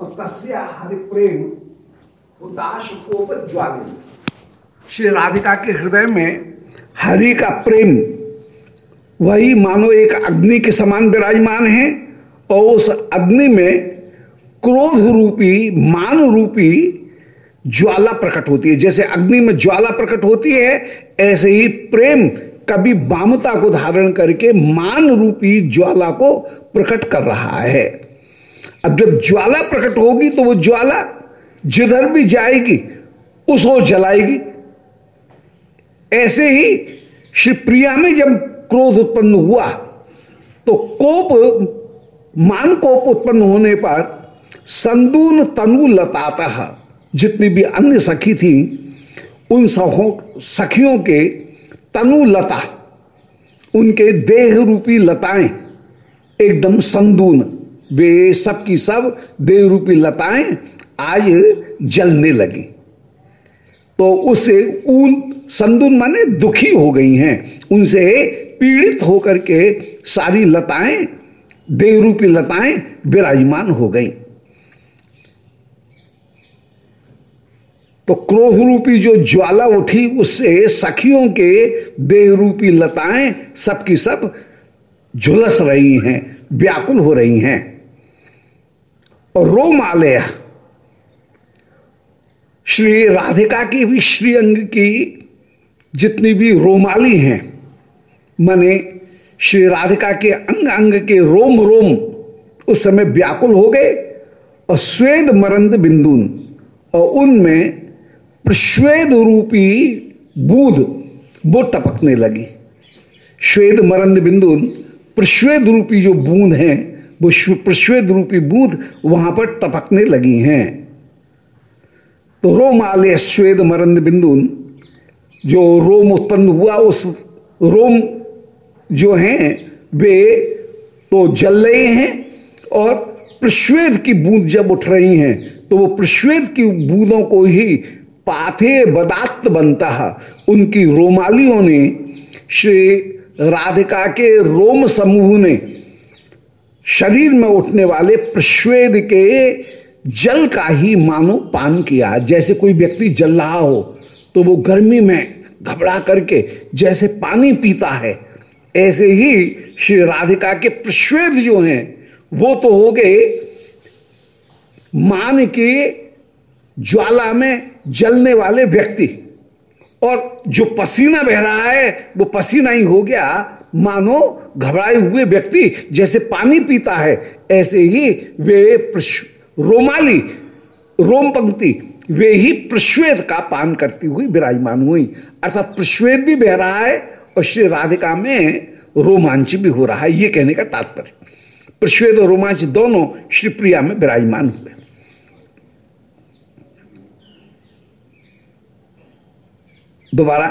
तस्या हरिप्रेम, उदास कोप श्री राधिका के हृदय में हरि का प्रेम, वही मानो एक अग्नि के समान विराजमान है और उस अग्नि में क्रोध रूपी, मान रूपी ज्वाला प्रकट होती है। जैसे अग्नि में ज्वाला प्रकट होती है, ऐसे ही प्रेम कभी बामता को धारण करके मान रूपी ज्वाला को प्रकट कर रहा है। अब जब ज्वाला प्रकट होगी तो वो ज्वाला जिधर भी जाएगी उसको जलाएगी। ऐसे ही श्री प्रिया में जब क्रोध उत्पन्न हुआ तो कोप, मान कोप उत्पन्न होने पर संदून तनु लताता, जितनी भी अन्य सखी थी, उन सखों सखियों के तनु लता, उनके देह रूपी लताएँ, एकदम संदून। वे सब की सब देह रूपी लताएँ आज जलने लगी। तो उससे उन संदून माने दुखी हो गई हैं। उनसे पीड़ित होकर के सारी लताएँ देह रूपी लताएँ विराजमान हो गई। तो क्रोध रूपी जो ज्वाला उठी, उससे सखियों के देह रूपी लताएँ सबकी सब झुलस रही हैं, व्याकुल हो रही हैं। रोमालय। श्री राधिका की भी श्रीअंग की जितनी भी रोमाली हैं, माने श्री राधिका के अंग अंग के रोम रोम उस समय व्याकुल हो गए और स्वेद मरंद बिंदुन और उनमें प्रश्वेद रूपी बूध वो टपकने लगी। श्वेद मरंद बिंदुन प्रश्वेद रूपी जो बूंद हैं प्रश्वेद रूपी बूंद वहाँ पर टपकने लगी हैं। तो रोमालय श्वेद मरंद बिंदुन, जो रोम उत्पन्न हुआ, उस रोम जो हैं, वे तो जल रहे हैं और प्रश्वेद की बूंद जब उठ रही हैं तो वो प्रश्वेद की बूंदों को ही पाथे बदात बनता है। उनकी रोमालियों ने, श्री राधिका के रोम समूह ने शरीर में उठने वाले प्रश्वेद के जल का ही मानो पान किया। जैसे कोई व्यक्ति जल रहा हो तो वो गर्मी में घबरा करके जैसे पानी पीता है, ऐसे ही श्री राधिका के प्रश्वेद जो हैं, वो तो हो गए मान के ज्वाला में जलने वाले व्यक्ति। और जो पसीना बह रहा है, वो पसीना ही हो गया। मानो घबराए हुए व्यक्ति जैसे पानी पीता है, ऐसे ही वे रोमाली रोम पंक्ति वे ही प्रश्वेद का पान करती हुई विराजमान हुई। अर्थात प्रश्वेद भी बह रहा है और श्री राधिका में रोमांच भी हो रहा है, ये कहने का तात्पर्य। प्रश्वेद और रोमांच दोनों श्री प्रिया में विराजमान हुए। दोबारा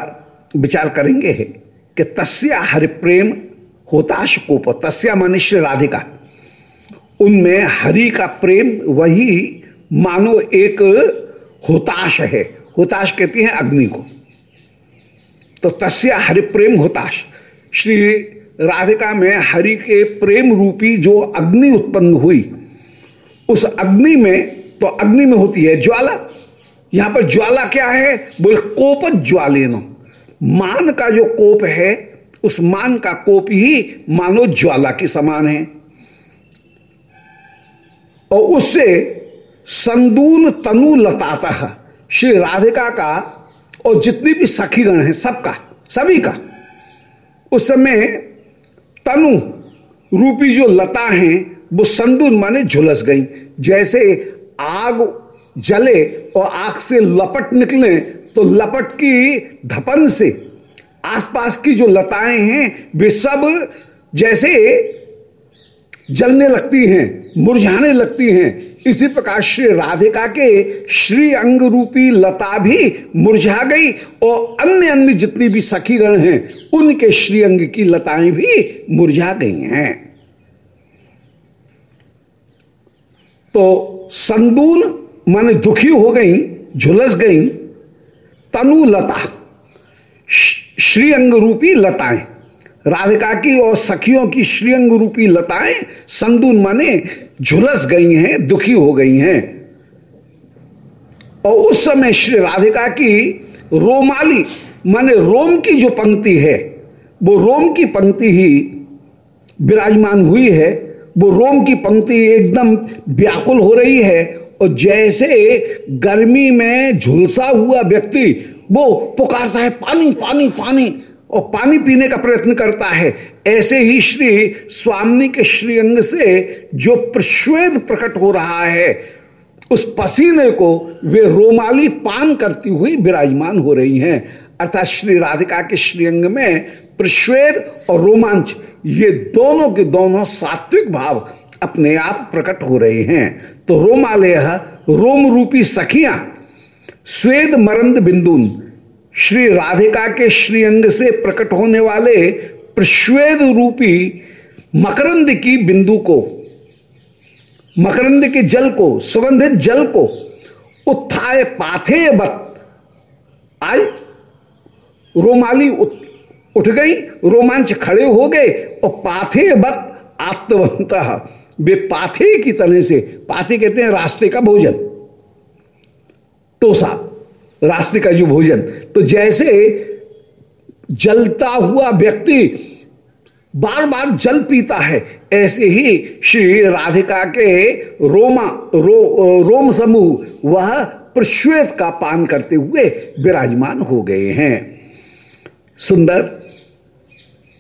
विचार करेंगे कि तस्या हरिप्रेम होताश कोप तस्या माने श्री राधिका। उनमें हरि का प्रेम वही मानो एक होताश है। होताश कहती है अग्नि को। तो तस्या हरि प्रेम होताश। श्री राधिका में हरि के प्रेम रूपी जो अग्नि उत्पन्न हुई, उस अग्नि में तो अग्नि में होती है ज्वाला यहाँ पर ज्वाला क्या है? बोले, कोप ज्वालेनो। मान का जो कोप है, उस मान का कोप ही मानो ज्वाला के समान है। और उससे संदून तनु लताता, श्री राधिका का और जितनी भी सखीगण है, सबका, सभी का, उस समय तनु रूपी जो लता हैं, वो संदून माने झुलस गई। जैसे आग जले और आग से लपट निकले तो लपट की धपन से आसपास की जो लताएँ हैं, वे सब जैसे जलने लगती हैं, मुरझाने लगती हैं। इसी प्रकार श्री राधिका के श्री अंग रूपी लता भी मुरझा गई और अन्य अन्य जितनी भी सखीगण हैं, उनके श्री अंग की लताएँ भी मुरझा गई हैं। तो संदून माने दुखी हो गई, झुलस गई, तनु लता, श्री अंग रूपी लताएँ, राधिका की और सखियों की श्रीअंग रूपी लताएँ संदून माने झुलस गई हैं, दुखी हो गई हैं। और उस समय श्री राधिका की रोमाली, माने रोम की जो पंक्ति है, वो रोम की पंक्ति ही विराजमान हुई है, वो रोम की पंक्ति एकदम व्याकुल हो रही है और जैसे गर्मी में झुलसा हुआ व्यक्ति, वो पुकारता है, पानी पानी पानी, और पानी पीने का प्रयत्न करता है। ऐसे ही श्री स्वामी के श्रीअंग से जो प्रश्वेद प्रकट हो रहा है, उस पसीने को वे रोमाली पान करती हुई विराजमान हो रही हैं। अर्थात श्री राधिका के श्रीअंग में प्रश्वेद और रोमांच, ये दोनों के दोनों सात्विक भाव अपने आप प्रकट हो रहे हैं। तो रोमालय रोम रूपी सखियाँ, स्वेद मरंद बिंदुन, श्री राधिका के श्रीअंग से प्रकट होने वाले प्रश्वेद रूपी मकरंद की बिंदु को, मकरंद के जल को, सुगंधित जल को उत्थाय पाथे बत। आय रोमाली उठ गई, रोमांच खड़े हो गए और पाथे बत आत्मवंत। वे पाथे की तरह से पाथे कहते हैं रास्ते का भोजन। टोसा रास्ते का जो भोजन। तो जैसे जलता हुआ व्यक्ति बार बार जल पीता है ऐसे ही श्री राधिका के रोमा रो, रोम समूह वह प्रश्वेत का पान करते हुए विराजमान हो गए हैं। सुंदर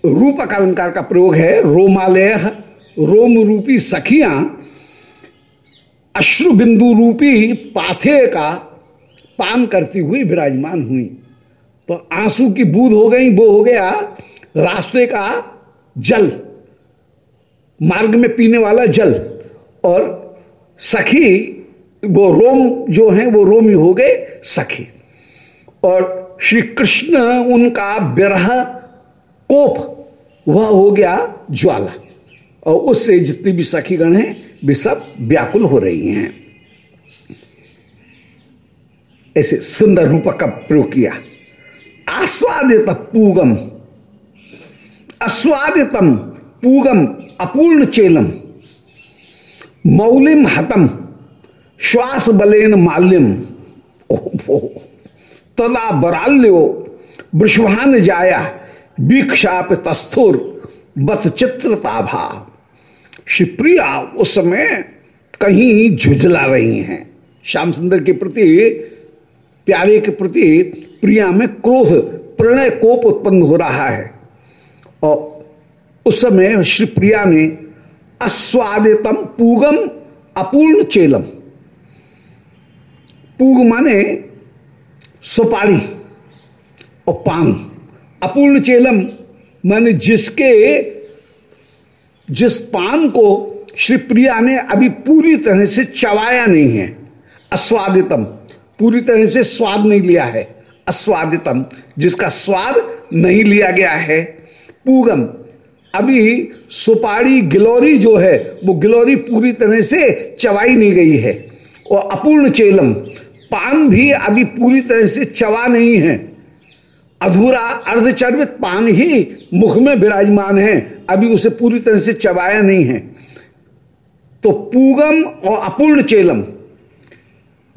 रूपक अलंकार का प्रयोग है रोमालय रोम रूपी सखियाँ अश्रु बिंदु रूपी पाथे का पान करती हुई विराजमान हुई। तो आँसू की बूंद हो गई, वो हो गया रास्ते का जल, मार्ग में पीने वाला जल। और सखी, वो रोम जो है, वो रोमी हो गए सखी। और श्री कृष्ण, उनका विरह कोप, वह हो गया ज्वाला। और उससे जितनी भी सखीगण हैं, वे सब व्याकुल हो रही हैं। ऐसे सुंदर रूप का प्रयोग किया। आस्वादित पूगम अस्वादितम पूगम अपूर्ण चेलम, मौलिम हतम, श्वास बलेन माल्यम। तदा बराल्यो वृषभान जाया वीक्षाप तस्थुर बस चित्रताभा शिवप्रिया उस समय कहीं झुझला रही हैं। श्याम सुंदर के प्रति, प्यारे के प्रति प्रिया में क्रोध, प्रणय कोप उत्पन्न हो रहा है। और उस समय श्री प्रिया ने अस्वादितम पूगम अपूर्ण चेलम। पूग माने सुपारी और पान। अपूर्ण चेलम माने जिसके जिस पान को श्री प्रिया ने अभी पूरी तरह से चवाया नहीं है, अस्वादितम, पूरी तरह से स्वाद नहीं लिया है, अस्वादितम, जिसका स्वाद नहीं लिया गया है, पूगम, अभी सुपारी गिलोरी जो है, वो गिलोरी पूरी तरह से चवाई नहीं गई है और अपूर्ण चेलम, पान भी अभी पूरी तरह से चवा नहीं है। अधूरा अर्धचर्वित पान ही मुख में विराजमान है। अभी उसे पूरी तरह से चबाया नहीं है। तो पूगम और अपूर्ण चेलम,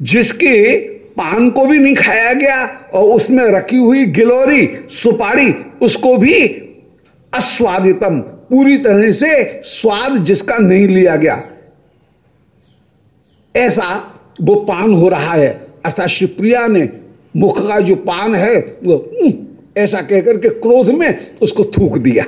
जिसके पान को भी नहीं खाया गया और उसमें रखी हुई गिलोरी, सुपारी, उसको भी अस्वादितम, पूरी तरह से स्वाद जिसका नहीं लिया गया। ऐसा वो पान हो रहा है। अर्थात शिवप्रिया ने मुख का जो पान है, वो ऐसा कहकर के क्रोध में उसको थूक दिया।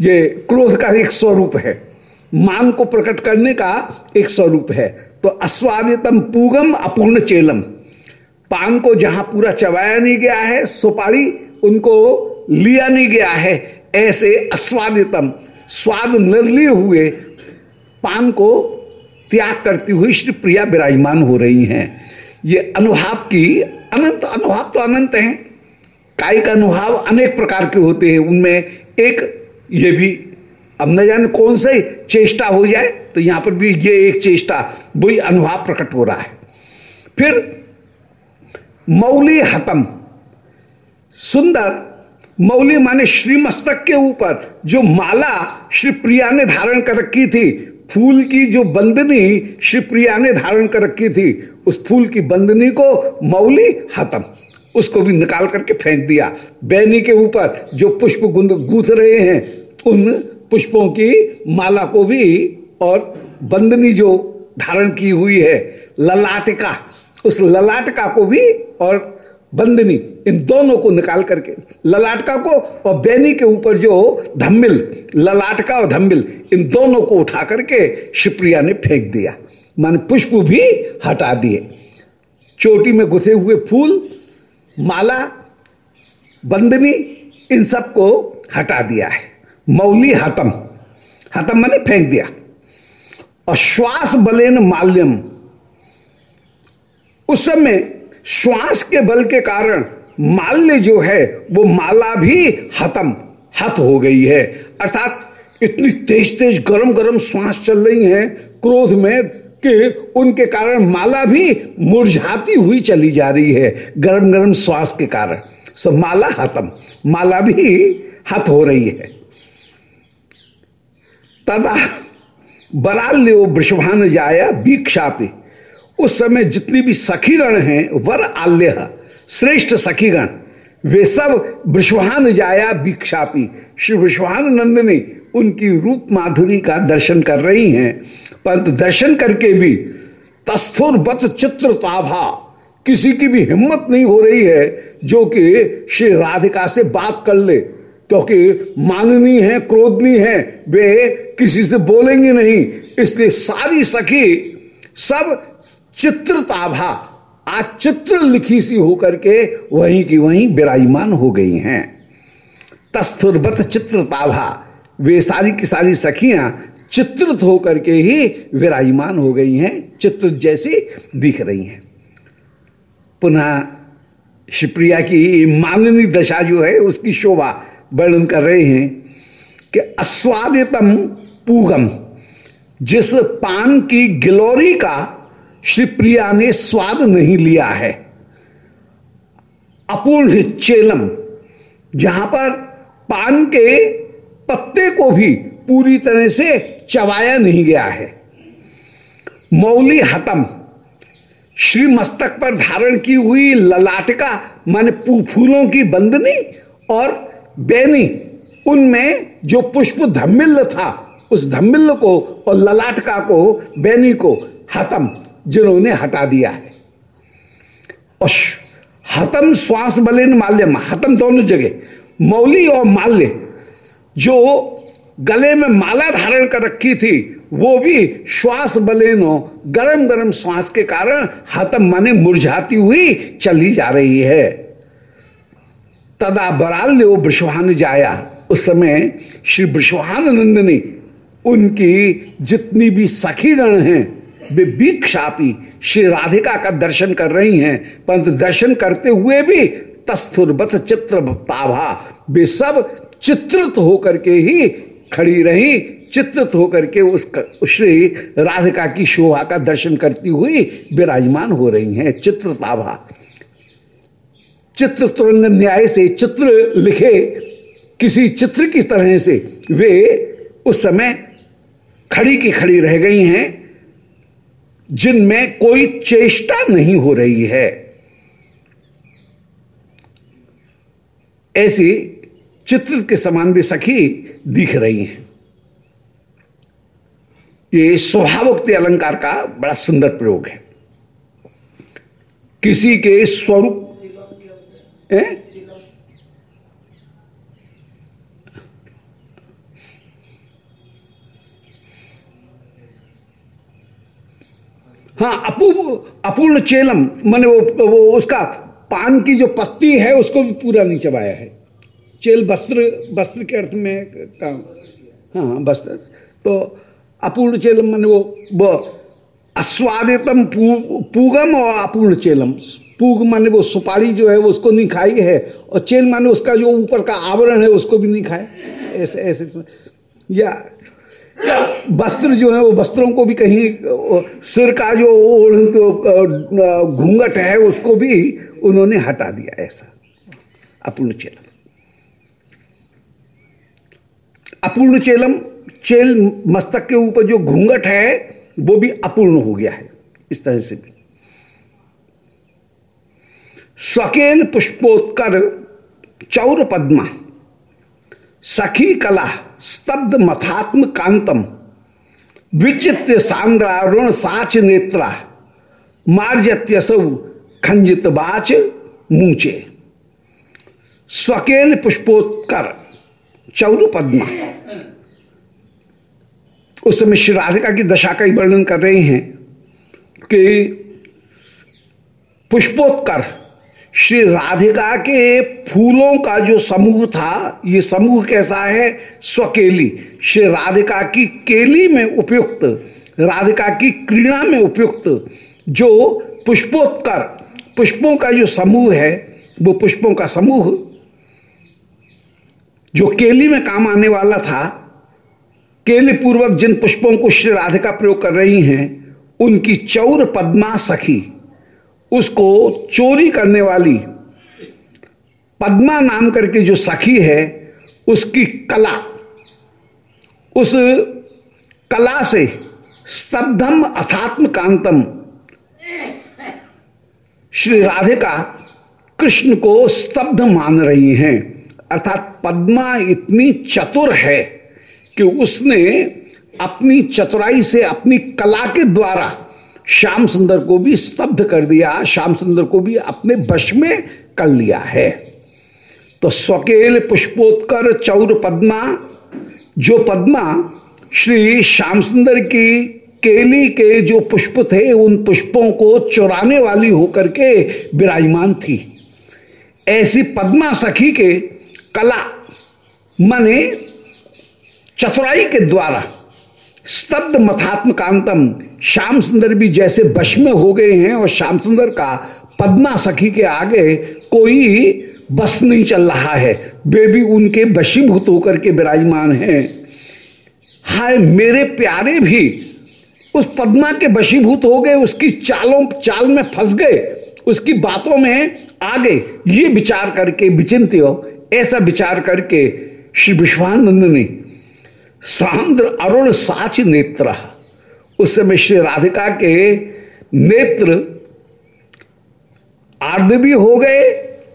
ये क्रोध का एक स्वरूप है। मान को प्रकट करने का एक स्वरूप है। तो अस्वादितम पूगम अपूर्ण चेलम। पान को जहाँ पूरा चबाया नहीं गया है, सुपारी उनको लिया नहीं गया है। ऐसे अस्वादितम, स्वाद न लिए हुए पान को त्याग करती हुई श्री प्रिया विराजमान हो रही हैं। ये अनुभाव की अनंत अनुभाव तो अनंत हैं। कायिक अनुभाव अनेक प्रकार के होते हैं। उनमें एक ये भी, अब न जाने कौन से चेष्टा हो जाए तो यहाँ पर भी ये एक चेष्टा, वही अनुभाव प्रकट हो रहा है। फिर मौली हतम। सुंदर, मौली माने श्री मस्तक के ऊपर, जो माला श्री प्रिया ने धारण कर रखी थी फूल की जो बंदनी श्री प्रिया ने धारण कर रखी थी, उस फूल की बंदनी को मौली हतम, उसको भी निकाल करके फेंक दिया। बैनी के ऊपर जो पुष्प गुंद गूथ रहे हैं, उन पुष्पों की माला को भी और बंदनी जो धारण की हुई है, ललाटिका, उस ललाटका को भी और बंदनी, इन दोनों को निकाल करके, ललाटका को और बैनी के ऊपर जो धम्मिल, ललाटका और धम्मिल, इन दोनों को उठा करके शिवप्रिया ने फेंक दिया। मान पुष्प भी हटा दिए। चोटी में घुसे हुए फूल, माला, बंदनी, इन सबको हटा दिया है। मौली हतम। हतम मैंने फेंक दिया। और श्वास बलेन माल्यम। उस समय श्वास के बल के कारण माल्य जो है, वो माला भी हतम, हत हो गई है। अर्थात इतनी तेज तेज गरम गरम श्वास चल रही है क्रोध में कि उनके कारण माला भी मुरझाती हुई चली जा रही है गरम गरम श्वास के कारण। सब माला हतम, माला भी हत हो रही है। तदा बराल्यो वृषभान जाया वीक्षापी उस समय जितनी भी सखीगण हैं, वर आल्य, श्रेष्ठ सखीगण, वे सब विश्वान जाया वीक्षापी श्री विश्वान नंदिनी उनकी रूप माधुरी का दर्शन कर रही हैं। परंतु दर्शन करके भी तस्थुर बत चित्र ताभा, किसी की भी हिम्मत नहीं हो रही है, जो कि श्री राधिका से बात कर ले। क्योंकि माननी है क्रोधनी है, वे किसी से बोलेंगे नहीं। इसलिए सारी सखी सब चित्रताभा आज चित्र लिखी सी होकर के वहीं की वहीं विराजमान हो गई हैं। तस्थुरबत चित्रताभा, वे सारी की सारी सखियाँ चित्रित होकर के ही विराजमान हो गई हैं, चित्र जैसी दिख रही हैं। पुनः शिवप्रिया की माननी दशा जो है, उसकी शोभा वर्णन कर रहे हैं कि अस्वादितम पूगम, जिस पान की गिलोरी का श्री प्रिया ने स्वाद नहीं लिया है। अपूर्ण चेलम, जहाँ पर पान के पत्ते को भी पूरी तरह से चबाया नहीं गया है। मौली हतम श्री मस्तक पर धारण की हुई ललाटका, माने फूलों की बंदनी और बैनी, उनमें जो पुष्प धम्मिल था, उस धम्मिल को और ललाटका को, बैनी को हतम। जिन्होंने हटा दिया है। और हतम श्वास बलिन माल्यम हतम दोनों जगह, मौली और माल्य, जो गले में माला धारण कर रखी थी, वो भी श्वास बलेनो गरम गरम श्वास के कारण हतम माने मुरझाती हुई चली जा रही है। तदा बराल्य वृषभान जाया। उस समय श्री वृषभानंद ने उनकी जितनी भी सखीगण हैं वे वीक्षापी श्री राधिका का दर्शन कर रही हैं, परंतु दर्शन करते हुए भी तस्थुरबत चित्र ताभा वे सब चित्रित होकर के ही खड़ी रही, चित्रित होकर के उस श्री राधिका की शोभा का दर्शन करती हुई विराजमान हो रही हैं चित्रताभा चित्र तुरंग न्याय से चित्र लिखे किसी चित्र की तरह से वे उस समय खड़ी की खड़ी रह गई हैं जिनमें कोई चेष्टा नहीं हो रही है। ऐसी चित्र के समान भी सखी दिख रही हैं। ये स्वभावोक्ति अलंकार का बड़ा सुंदर प्रयोग है। किसी के स्वरूप हाँ अपू अपूर्ण चेलम मैंने वो वो उसका पान की जो पत्ती है उसको भी पूरा नहीं चबाया है। चेल वस्त्र वस्त्र के अर्थ में काम। हाँ वस्त्र। तो अपूर्ण चेलम मैंने वो वो अस्वादितम पू, पूगम और अपूर्ण चेलम। पूग माने वो सुपारी जो है वो उसको नहीं खाई है और चेल माने उसका जो ऊपर का आवरण है उसको भी नहीं खाए ऐसे ऐसे। या वस्त्र जो है, वो वस्त्रों को भी कहीं सिर का जो तो घूंघट है, उसको भी उन्होंने हटा दिया ऐसा। अपूर्ण चेलम। अपूर्ण चेलम, चेल मस्तक के ऊपर जो घूंघट है, वो भी अपूर्ण हो गया है, इस तरह से भी। स्वकेल पुष्पोत्कर चौर पद्मा, सखी कला स्तब्ध मथात्म कांतम विचित्र सांद्रा ऋण साच नेत्रा मार्जत्यसौ खंजित बाच मूचे। स्वकेल पुष्पोत्कर चौर पद्मा। उस समय श्री राधिका की दशा का ही वर्णन कर रहे हैं कि पुष्पोत्कर श्री राधिका के फूलों का जो समूह था, ये समूह कैसा है? स्वकेली। श्री राधिका की केली में उपयुक्त, राधिका की क्रीड़ा में उपयुक्त जो पुष्पोत्कर, पुष्पों का जो समूह है, वो पुष्पों का समूह, जो केली में काम आने वाला था केली पूर्वक जिन पुष्पों को श्री राधिका प्रयोग कर रही हैं, उनकी चौर पद्मा सखी उसको चोरी करने वाली पद्मा नाम करके जो सखी है, उसकी कला, उस कला से स्तब्धम अथात्म कांतम श्री राधिका कृष्ण को स्तब्ध मान रही हैं। अर्थात पद्मा इतनी चतुर है कि उसने अपनी चतुराई से अपनी कला के द्वारा श्याम सुंदर को भी स्तब्ध कर दिया, श्याम सुंदर को भी अपने वश में कर लिया है। तो स्वकेल पुष्पोत्कर चौर पद्मा, जो पद्मा श्री श्याम सुंदर की केली के जो पुष्प थे, उन पुष्पों को चुराने वाली होकर के विराजमान थी। ऐसी पद्मा सखी के कला, मने चतुराई के द्वारा स्तब्ध मथात्म कांतम श्याम सुंदर भी जैसे वश में हो गए हैं और श्याम सुंदर का पद्मा सखी के आगे कोई बस नहीं चल रहा है। वे भी उनके वशीभूत होकर के विराजमान हैं। हाय, मेरे प्यारे भी उस पद्मा के वशीभूत हो गए, उसकी चालों, चाल में फंस गए, उसकी बातों में आ गए ये विचार करके विचिंत ऐसा विचार करके श्री विश्वानंद ने सांद्र अरुण साच नेत्र। उस समय श्री राधिका के नेत्र आर्द भी हो गए,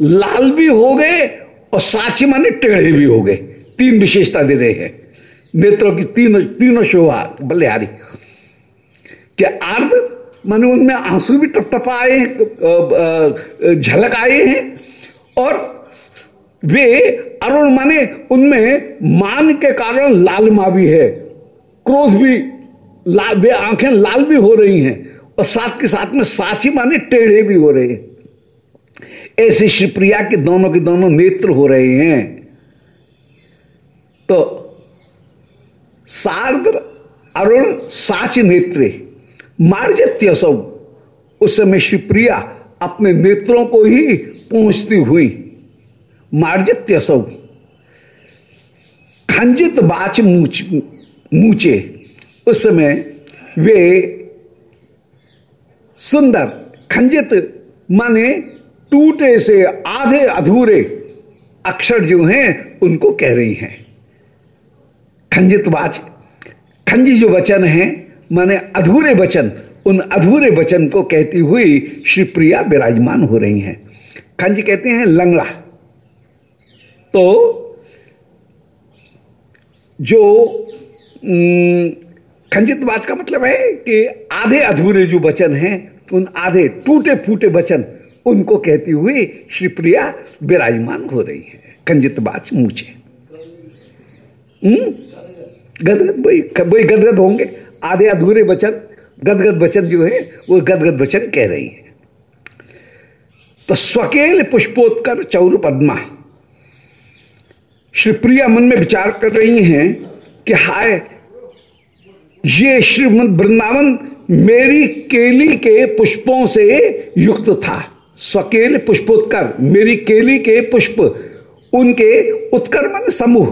लाल भी हो गए और साची माने टेढ़े भी हो गए। तीन विशेषता दे रहे हैं। नेत्रों की तीनों तीनों शोभा बल्लेहारी क्या आर्द माने उनमें आँसू भी टप आए झलक आए हैं और वे अरुण माने उनमें मान के कारण लालमा भी है। क्रोध भी लाल वे आँखें लाल भी हो रही हैं और साथ के साथ में साची माने टेढ़े भी हो रहे हैं। ऐसे शिवप्रिया के दोनों के दोनों नेत्र हो रहे हैं। तो सार्द्र अरुण साच नेत्रे मार्जत्य सब उस समय शिवप्रिया अपने नेत्रों को ही पहुँचती हुई मार्जित्य सौ खंजित बाच मूच मूचे. उस समय वे सुंदर, खंजित माने टूटे से आधे अधूरे अक्षर जो हैं, उनको कह रही हैं। खंजित बाच खंजी जो वचन है, माने अधूरे वचन, उन अधूरे वचन को कहती हुई श्री प्रिया विराजमान हो रही हैं। खंज कहते हैं लंगड़ा। तो जो खंजित बात का मतलब है कि आधे अधूरे जो वचन हैं, उन आधे टूटे फूटे वचन, उनको कहती हुई श्री प्रिया विराजमान हो रही है। खंजित बात मुझे गदगद वही वही गदगद होंगे। आधे अधूरे वचन, गदगद वचन जो है, वो गदगद वचन कह रही है। तो स्वकेल पुष्पोत्कर चौर पद्मा। श्री प्रिया मन में विचार कर रही हैं कि हाय, ये श्रीमद वृंदावन मेरी केली के पुष्पों से युक्त था। स्वकेल पुष्पोत्कर, मेरी केली के पुष्प, उनके उत्कर मन समूह।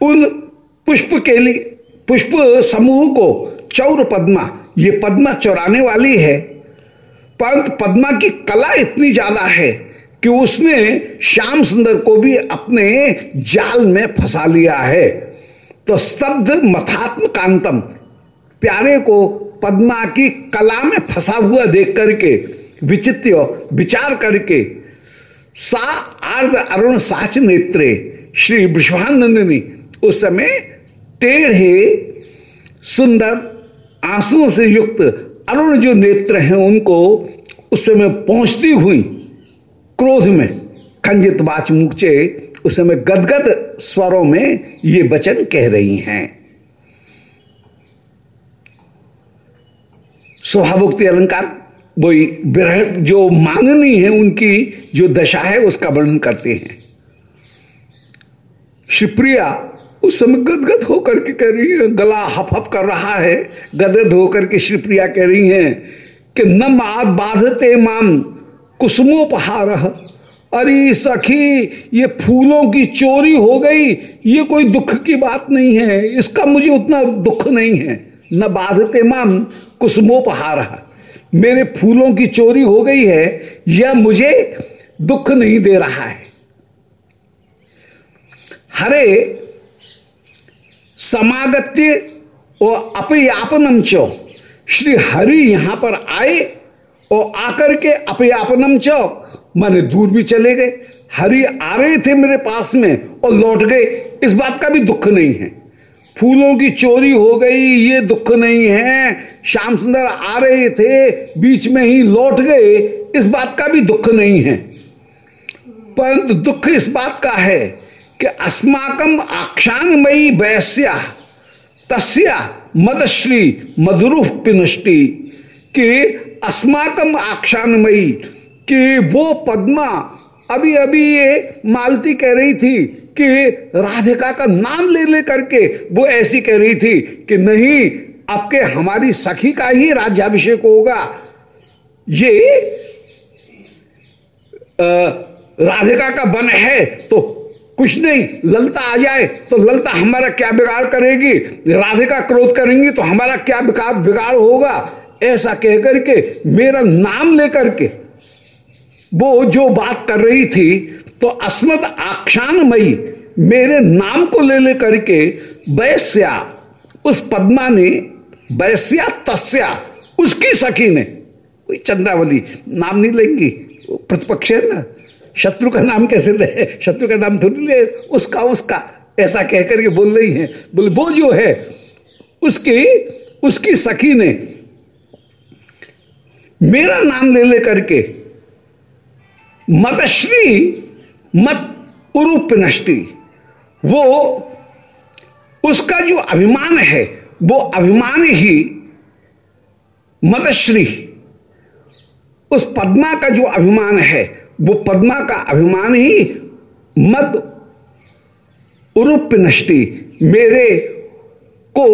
उन पुष्प केली पुष्प समूह को चौर पद्मा, ये पद्मा चौराने वाली है। परंतु पद्मा की कला इतनी ज़्यादा है कि उसने श्याम सुंदर को भी अपने जाल में फंसा लिया है। तो स्तब्ध मथात्म कांतम प्यारे को पद्मा की कला में फंसा हुआ देख करके, विचित्र विचार करके, सा आर्द अरुण साच नेत्रे, श्री विश्वानंद ने उस समय टेढ़े, सुंदर, आंसुओं से युक्त अरुण जो नेत्र हैं, उनको उस समय पहुँचती हुई क्रोध में खंजित बाच मुचे उस समय गदगद स्वरों में ये वचन कह रही हैं। स्वभावोक्ति अलंकार, वही विरह, जो माननी है उनकी, जो दशा है, उसका वर्णन करते हैं। शिवप्रिया उस समय गदगद होकर के कह रही है, गला हफ हफ कर रहा है, गदगद होकर के श्रीप्रिया कह रही हैं कि न मात बाधते माम कुसुमोपहार। अरे सखी, ये फूलों की चोरी हो गई, ये कोई दुख की बात नहीं है, इसका मुझे उतना दुख नहीं है। न बाधते माम कुसुमोपहार। मेरे फूलों की चोरी हो गई है, यह मुझे दुख नहीं दे रहा है। हरे, समागत्य और अपयापनम चो। श्री हरि यहाँ पर आए और आकर के अपयापनम चो माने दूर भी चले गए। हरि आ रहे थे मेरे पास में और लौट गए। इस बात का भी दुख नहीं है। फूलों की चोरी हो गई, ये दुख नहीं है। श्याम सुंदर आ रहे थे, बीच में ही लौट गए। इस बात का भी दुख नहीं है। परंतु दुख इस बात का है कि अस्माकम आख्यानमयी वैश्या, तस्या मदश्री मधुरूप पिनष्टि, कि अस्माकम आख्यानमयी कि वो पद्मा अभी अभी ये मालती कह रही थी कि राधिका का नाम ले ले करके वो ऐसी कह रही थी कि नहीं, आपके हमारी सखी का ही राज्याभिषेक होगा। ये राधिका का बन है तो कुछ नहीं, ललता आ जाए तो ललता हमारा क्या बिगाड़ करेगी? राधिका क्रोध करेंगी तो हमारा क्या बिगाड़ होगा? ऐसा कह करके मेरा नाम लेकर के वो जो बात कर रही थी तो अस्मत आख्यानमयी मेरे नाम को ले ले करके वैश्या, उस पद्मा ने वैश्या तस्या, उसकी सखी ने कोई चंद्रावली, नाम नहीं लेंगी, प्रतिपक्ष है ना, शत्रु का नाम कैसे ले, शत्रु का नाम थोड़ी ले, उसका उसका। ऐसा कह करके बोल रही है, बोले, वो जो है, उसकी उसकी सखी ने मेरा नाम ले ले करके मतश्री, मत उरूप नष्टि वो उसका जो अभिमान है, वो अभिमान ही मतश्री, उस पद्मा का जो अभिमान है, वो पद्मा का अभिमान ही मत उरूप मेरे को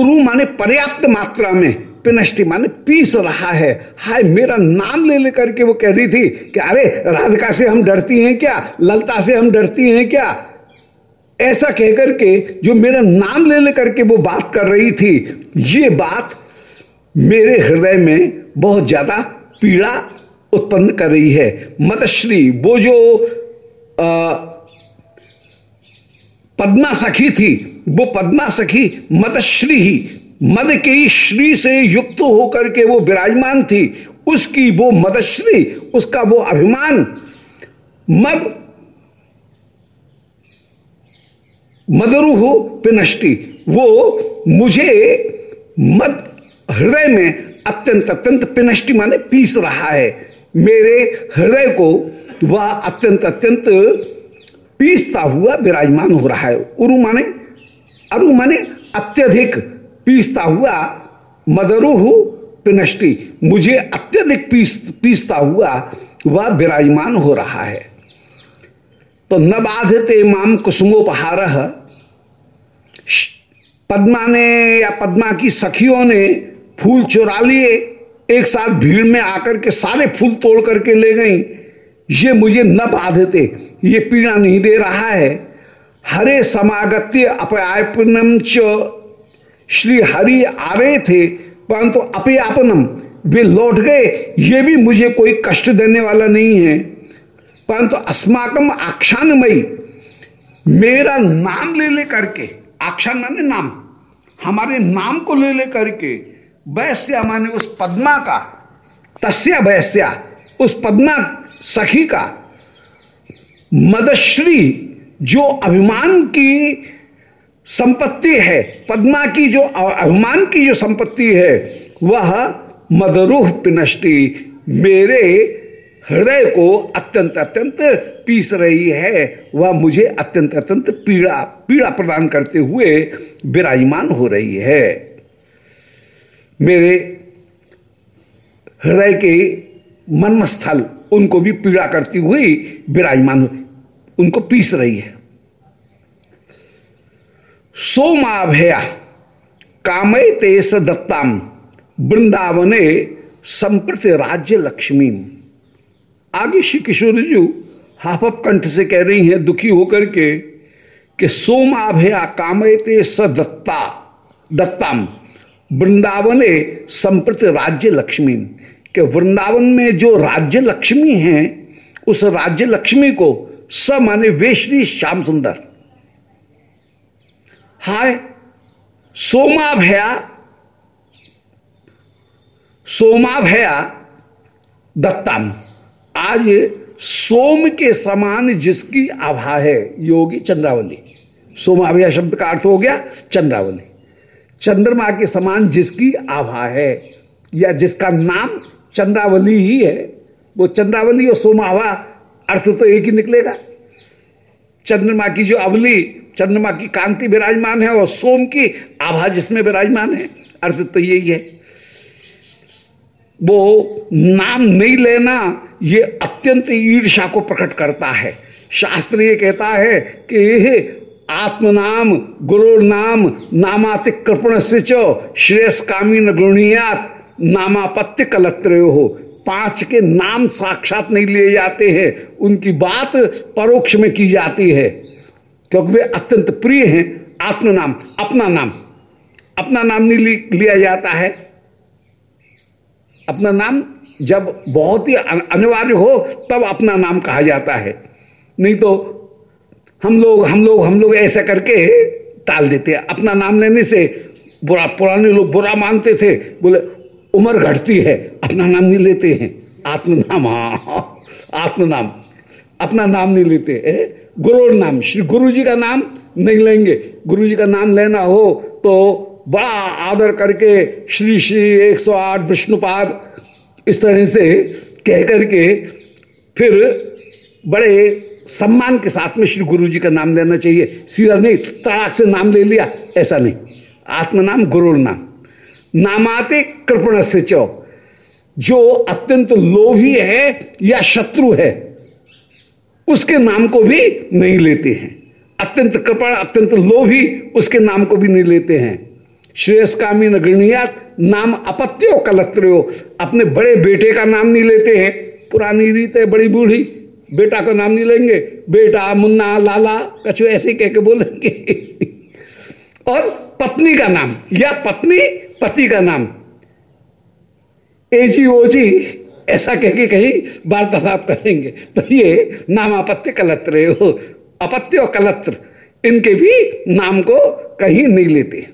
उरु माने पर्याप्त मात्रा में पिनष्टि माने पीस रहा है। हाय मेरा नाम ले लेकर के वो कह रही थी कि अरे राधिका से हम डरती हैं क्या? ललता से हम डरती हैं क्या? ऐसा कहकर के जो मेरा नाम ले लेकर के वो बात कर रही थी ये बात मेरे हृदय में बहुत ज़्यादा पीड़ा उत्पन्न कर रही है। मतश्री वो जो आ, पद्मा सखी थी वो पद्मा सखी मतश्री ही मद के श्री से युक्त होकर के वो विराजमान थी, उसकी वो मदश्री, उसका वो अभिमान। मद मदरु हो पिनष्टि, वो मुझे मद हृदय में अत्यंत अत्यंत पिनष्टि माने पीस रहा है। मेरे हृदय को वह अत्यंत अत्यंत पीसता हुआ विराजमान हो रहा है। उरु माने, अरु माने अत्यधिक पीसता हुआ मदरुहु पिनष्टि। मुझे अत्यधिक पीस, पीसता हुआ वह विराजमान हो रहा है। तो न बाधते माम कुसुमोपहार। पद्मा ने या पद्मा की सखियों ने फूल चुरा लिए। एक साथ भीड़ में आकर के सारे फूल तोड़ करके ले गई। ये मुझे न बाधते, ये पीड़ा नहीं दे रहा है। हरे समागत्य अपयापनम च श्री हरि आ रहे थे, परंतु अपयापनम वे लौट गए। ये भी मुझे कोई कष्ट देने वाला नहीं है। परंतु अस्माकम आख्यानमयी, मेरा नाम ले ले करके, आख्यान माने नाम, हमारे नाम को ले ले करके, वैश्या माने उस पद्मा का, तस्या वैश्या, उस पद्मा सखी का, मदश्री जो अभिमान की संपत्ति है, पद्मा की जो, अभिमान की जो संपत्ति है, वह मदरूह पिनष्टि, मेरे हृदय को अत्यंत अत्यंत पीस रही है। वह मुझे अत्यंत अत्यंत पीड़ा पीड़ा प्रदान करते हुए विराजमान हो रही है। मेरे हृदय के मनस्थल उनको भी पीड़ा करती हुई विराजमान, उनको पीस रही है। सोमाभया कामय तेस दत्ताम। वृंदावने संप्रति राज्य लक्ष्मी आगे श्री किशोर जी हाफ़ अप कंठ से कह रही हैं, दुखी होकर के, कि सोमाभया कामयते स दत्ता, दत्ताम। वृंदावने संप्रति राज्य लक्ष्मी के वृंदावन में जो राज्य लक्ष्मी है, उस राज्य लक्ष्मी को स माने वे श्री श्याम सुंदर। हाय, सोमा भया सोमा भया दत्ताम। आज सोम के समान जिसकी आभा है, योगी चंद्रावली। सोमाभया शब्द का अर्थ हो गया चंद्रावली। चंद्रमा के समान जिसकी आभा है, या जिसका नाम चंद्रावली ही है, वो चंद्रावली और सोमाभा अर्थ तो एक ही निकलेगा। चंद्रमा की जो अवली चंद्रमा की कांति विराजमान है और सोम की आभा जिसमें विराजमान है। अर्थ तो यही है। वो नाम नहीं लेना, ये अत्यंत ईर्षा को प्रकट करता है। शास्त्र ये कहता है कि आत्मनाम गुरु नाम नामातिक कृपण से चो श्रेयस कामी गुणियात नामापत्य कलत्र हो पाँच के नाम साक्षात नहीं लिए जाते हैं, उनकी बात परोक्ष में की जाती है। क्योंकि वे अत्यंत प्रिय हैं। आत्म नाम, अपना नाम। अपना नाम नहीं लिया जाता है। अपना नाम जब बहुत ही अनिवार्य हो, तब अपना नाम कहा जाता है। नहीं तो हम लोग हम लोग हम लोग ऐसा करके टाल देते हैं। अपना नाम लेने से बुरा, पुराने लोग बुरा मानते थे। बोले, उम्र घटती है, अपना नाम नहीं लेते हैं। आत्म नाम हाँ आत्म नाम। अपना नाम नहीं लेते है। गुरु नाम, श्री गुरु जी का नाम नहीं लेंगे। गुरु जी का नाम लेना हो तो बड़ा आदर करके श्री श्री 108 विष्णुपाद इस तरह से कह करके फिर बड़े सम्मान के साथ में श्री गुरु जी का नाम लेना चाहिए। सीधा नहीं, तड़ाक से नाम ले लिया, ऐसा नहीं। आत्म नाम गुरु नाम। नामाते कृपण से चौ। जो अत्यंत लोभी है या शत्रु है उसके नाम को भी नहीं लेते हैं। अत्यंत कृपण अत्यंत लोभी उसके नाम को भी नहीं लेते हैं। श्रेयस कामी नाम अपत्यो कलत्रो अपने बड़े बेटे का नाम नहीं लेते हैं। पुरानी रीत है, बड़ी बूढ़ी, बेटा का नाम नहीं लेंगे। बेटा, मुन्ना, लाला कछु ऐसे कह के बोलेंगे और पत्नी का नाम, या पत्नी, पति का नाम। एजी ओजी ऐसा कह के कहीं वार्तालाप करेंगे। तो ये नामापत्य कलत्र हो अपत्य और कलत्र, इनके भी नाम को कहीं नहीं लेते।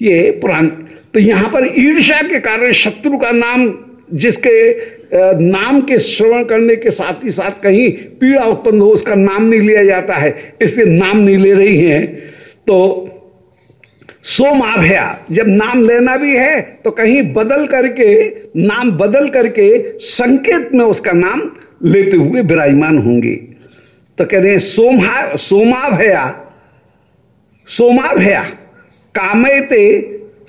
ये पुराण तो यहाँ पर ईर्षा के कारण शत्रु का नाम, जिसके नाम के श्रवण करने के साथ ही साथ कहीं पीड़ा उत्पन्न हो, उसका नाम नहीं लिया जाता है, इसलिए नाम नहीं ले रही हैं। तो सोमाभया जब नाम लेना भी है तो कहीं बदल करके, नाम बदल करके संकेत में उसका नाम लेते हुए विराजमान होंगे। तो कह रहे हैं सोमा सोमाभया सोमाभया कामयते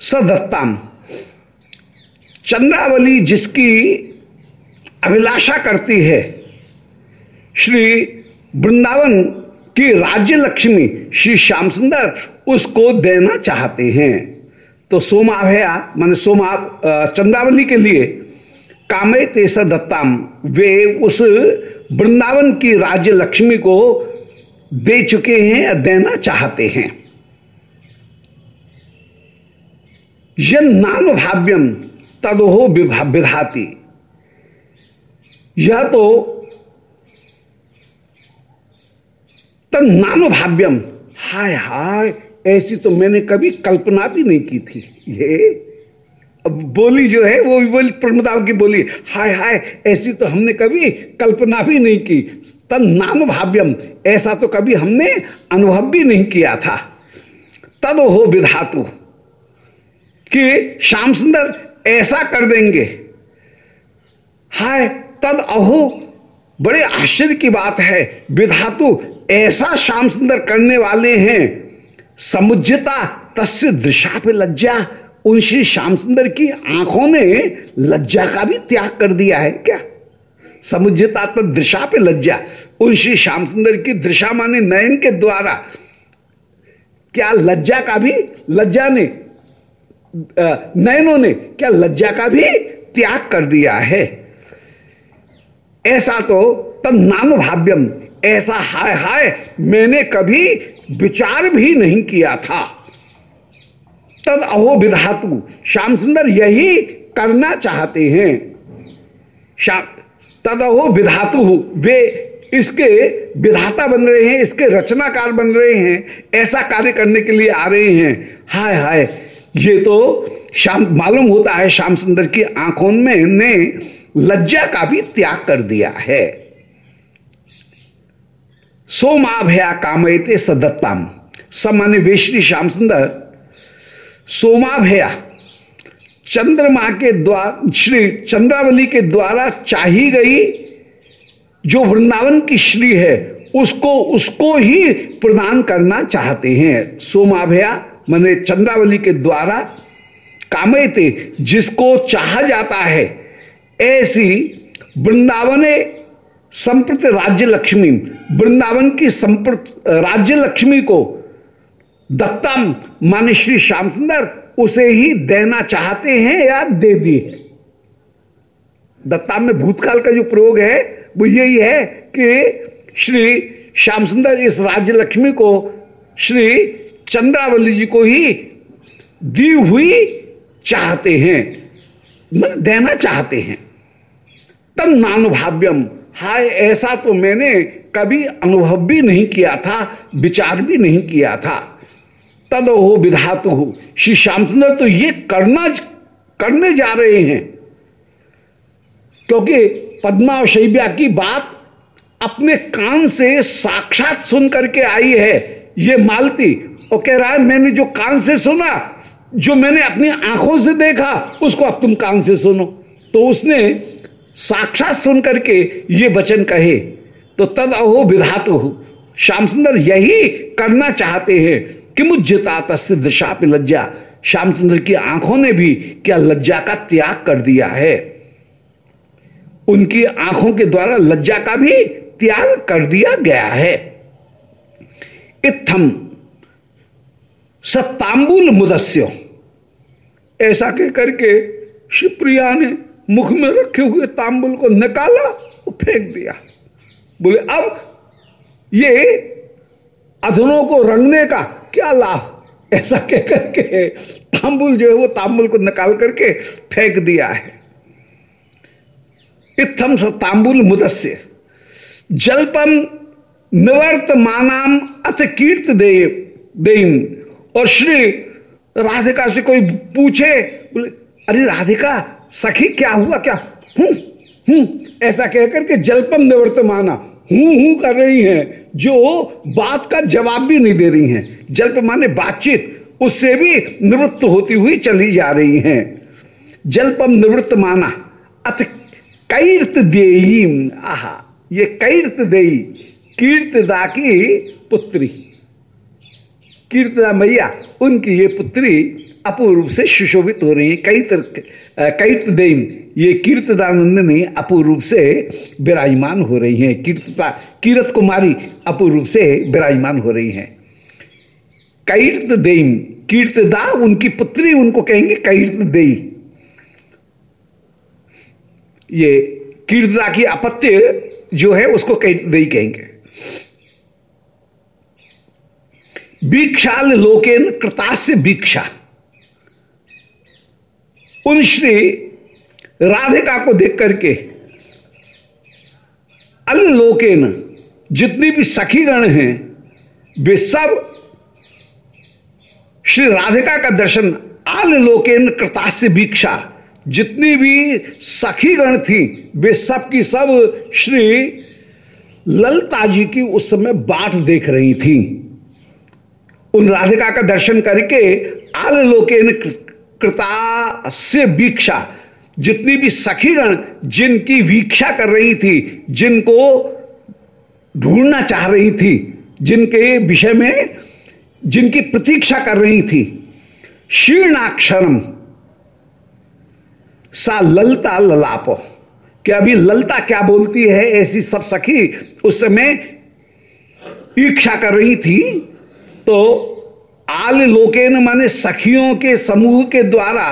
सदत्ताम। चंद्रावली जिसकी अभिलाषा करती है, श्री वृंदावन की राज्य लक्ष्मी श्री श्याम सुंदर उसको देना चाहते हैं। तो सोमाभया मान सोमा चंद्रावली के लिए कामे तेस दत्ताम, वे उस वृंदावन की राज्य लक्ष्मी को दे चुके हैं या देना चाहते हैं। यह नाम भाव्यम तदो विधाती। यह तो तन भाव्यम। हाय हाय ऐसी तो मैंने कभी कल्पना भी नहीं की थी। ये अब बोली जो है, वो भी बोली, प्रमदाव की बोली, हाय हाय, ऐसी तो हमने कभी कल्पना भी नहीं की। तन नानुभाव्यम ऐसा तो कभी हमने अनुभव भी नहीं किया था। तद हो विधातु, कि श्याम सुंदर ऐसा कर देंगे। हाय, तद अहो, बड़े आश्चर्य की बात है। विधातु ऐसा श्याम सुंदर करने वाले हैं समुज्जता तस्य दृशा पे लज्जा। उन श्री श्याम सुंदर की आँखों ने लज्जा का भी त्याग कर दिया है क्या? समुज्जता तो दृशा पे लज्जा। उन श्री श्याम सुंदर की दृशा माने नयन के द्वारा। क्या लज्जा का भी लज्जा ने नयनों ने क्या लज्जा का भी त्याग कर दिया है? ऐसा तो तब नानुभाव्यम ऐसा हाय हाय मैंने कभी विचार भी नहीं किया था। तद अहो विधातु, श्याम सुंदर यही करना चाहते हैं। श्याम, तद अहो विधातु, वे इसके विधाता बन रहे हैं, इसके रचनाकार बन रहे हैं, ऐसा कार्य करने के लिए आ रहे हैं। हाय हाय, ये तो श्याम, मालूम होता है श्याम सुंदर की आँखों में ने लज्जा का भी त्याग कर दिया है। सोमाभया कामयते सदत्ताम समान्य वेश्री श्याम सुंदर, सोमाभया चंद्रमा के द्वारा श्री चंद्रावली के द्वारा चाही गई जो वृंदावन की श्री है, उसको उसको ही प्रदान करना चाहते हैं। सोमाभया मैंने चंद्रावली के द्वारा कामयते, जिसको चाहा जाता है, ऐसी वृंदावने संप्रत राज्य लक्ष्मी, वृंदावन की संप्रत राज्य लक्ष्मी को दत्तम माने श्री श्याम सुंदर, उसे ही देना चाहते हैं या दे दिए दत्ता में भूतकाल का जो प्रयोग है, वो यही है कि श्री श्याम सुंदर इस राज्य लक्ष्मी को श्री चंद्रावली जी को ही दी हुई चाहते हैं देना चाहते हैं। तन नानुभाव्यम हाय, ऐसा तो मैंने कभी अनुभव भी नहीं किया था, विचार भी नहीं किया था। तद हो विधातु हो। श्री श्यामचंद्र तो ये करना करने जा रहे हैं। क्योंकि पद्मा और शैब्या की बात अपने कान से साक्षात सुन करके आई है, ये मालती। और कह रहा है, मैंने जो कान से सुना, जो मैंने अपनी आँखों से देखा, उसको अब तुम कान से सुनो। तो उसने साक्षात सुन करके ये वचन कहे तो तद अहो विधातु हो। श्याम सुंदर यही करना चाहते हैं कि मुज्जता तस्य दिशा पे लज्जा। श्याम सुंदर की आँखों ने भी क्या लज्जा का त्याग कर दिया है? उनकी आँखों के द्वारा लज्जा का भी त्याग कर दिया गया है। इत्थम सत्तांबुल मुदस्य। ऐसा कह करके शिवप्रिया ने मुख में रखे हुए तांबुल को निकाला और फेंक दिया। बोले, अब ये अधनों को रंगने का क्या लाभ? ऐसा कह करके तांबुल जो है वो तांबुल को निकाल करके फेंक दिया है। इत्थम स तांबुल मुदस्य। जल्पम निवर्त मानाम अथ कीर्त दे देन और श्री राधिका से कोई पूछे, बोले, अरे राधिका सखी, क्या हुआ क्या? हूँ हूँ ऐसा कहकर के जलपम निवर्त माना। हूँ हूँ कर रही हैं, जो बात का जवाब भी नहीं दे रही हैं। जल्प माने बातचीत, उससे भी निवृत्त होती हुई चली जा रही हैं। जल्पम निवृत्त माना अथ कैर्त देही आहा, ये कैर्त देई कीर्तदा की पुत्री। कीर्तदा मैया, उनकी ये पुत्री अपूर्व से सुशोभित हो रही है। कई कीर्त देन, ये कीर्तदानंदिनी अपूर्व से विराजमान हो रही हैं। कीर्तता कीरत कुमारी अपूर्व से विराजमान हो रही हैं। कीर्त देन, कीर्तदा उनकी पुत्री उनको कहेंगे कीर्त देई। ये कीर्तदा की अपत्य जो है, उसको कीर्त देई कहेंगे। वीक्षाल लोकेन कृतास्य वीक्षा उन श्री राधिका को देख करके अल लोकेन जितनी भी सखीगण हैं, वे सब श्री राधिका का दर्शन आल लोकेन कृतास्य वीक्षा। जितनी भी सखी गण थी, वे सब की सब श्री ललता जी की उस समय बाट देख रही थी। उन राधिका का दर्शन करके आल लोकेन कृता से वीक्षा जितनी भी सखीगण जिनकी वीक्षा कर रही थी, जिनको ढूंढना चाह रही थी, जिनके विषय में, जिनकी प्रतीक्षा कर रही थी शीर्णाक्षरम सा ललता ललाप। कि अभी ललता क्या बोलती है ऐसी सब सखी उस समय इच्छा कर रही थी? तो आल लोकेन माने सखियों के समूह के द्वारा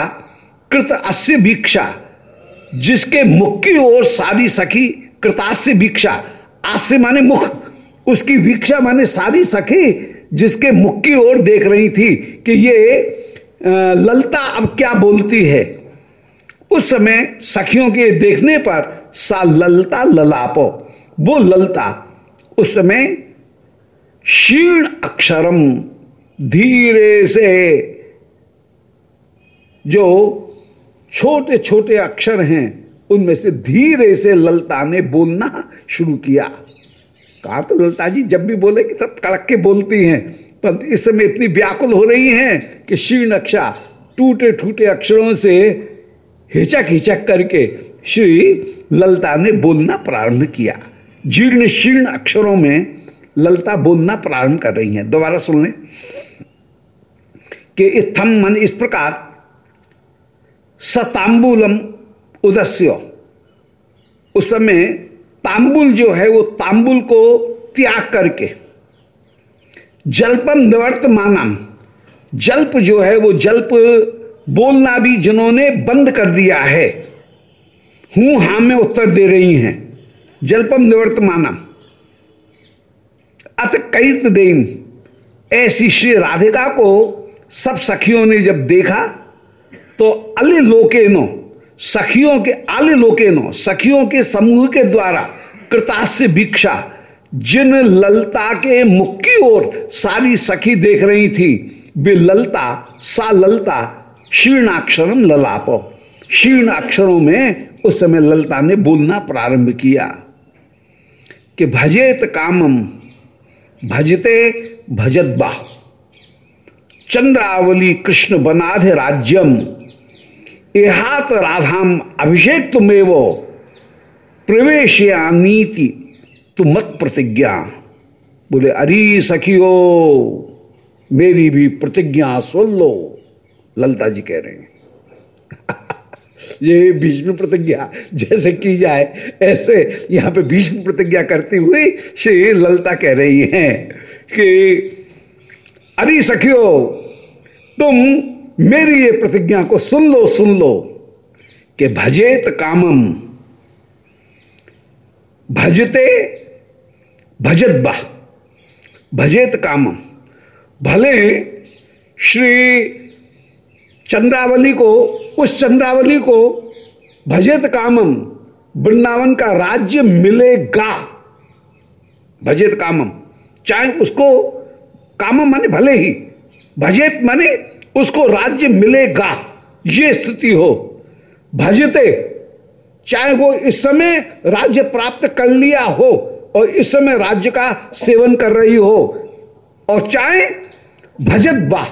कृत अस्य भिक्षा, जिसके मुख की ओर सारी सखी कृतास्य भिक्षा आस्य माने मुख। उसकी भिक्षा माने सारी सखी, जिसके मुख की ओर देख रही थी कि ये ललता अब क्या बोलती है। उस समय सखियों के देखने पर सा ललता ललापो। वो ललता उस समय क्षीण अक्षरम धीरे से जो छोटे छोटे अक्षर हैं, उनमें से धीरे से ललता ने बोलना शुरू किया। कहा तो ललता जी, जब भी बोले कि सब कड़क के बोलती हैं, परंतु इस समय इतनी व्याकुल हो रही हैं कि शीर्ण अक्षर टूटे टूटे अक्षरों से हिचक हिचक करके श्री ललता ने बोलना प्रारंभ किया। जीर्ण शीर्ण अक्षरों में ललता बोलना प्रारंभ कर रही हैं। दोबारा सुन लें कि इत्थम मन इस प्रकार, सतांबुलम उदस्य। उस समय तांबुल जो है, वो तांबुल को त्याग करके, जल्पम निवर्तमानम जल्प जो है, वो जल्प बोलना भी जिन्होंने बंद कर दिया है। हूँ, हा, में उत्तर दे रही हैं। जल्पम निवर्तमानम अत कई देन। ऐसी श्री राधिका को सब सखियों ने जब देखा तो अली लोकेनो सखियों के आले लोकेनो सखियों के समूह के द्वारा कृतास्य भिक्षा, जिन ललता के मुख की ओर सारी सखी देख रही थी, वे ललता, सा ललता शीर्णाक्षरम ललापो। शीर्ण अक्षरों में उस समय ललता ने बोलना प्रारंभ किया कि भजेत कामम भजते भजत चंद्रावली कृष्ण बनाधे राज्यम। एहात राधाम अभिषेक तुम्हें वो प्रवेश नीति तु मत प्रतिज्ञा। बोले, अरे सखियो, मेरी भी प्रतिज्ञा सुन लो, ललता जी कह रहे हैं। ये भीष्म प्रतिज्ञा जैसे की जाए, ऐसे यहाँ पे भीष्म प्रतिज्ञा करती हुई श्री ललता कह रही हैं कि, अरे सखियो, तुम मेरी ये प्रतिज्ञा को सुन लो सुन लो कि भजेत कामम, भजते भजत बा, भजेत कामम, भले श्री चंद्रावली को, उस चंद्रावली को भजेत कामम वृंदावन का राज्य मिलेगा। भजेत कामम। चाहे उसको कामम माने भले ही, भजेत माने उसको राज्य मिलेगा। ये स्थिति हो। भजते, चाहे वो इस समय राज्य प्राप्त कर लिया हो और इस समय राज्य का सेवन कर रही हो, और चाहे भजत बा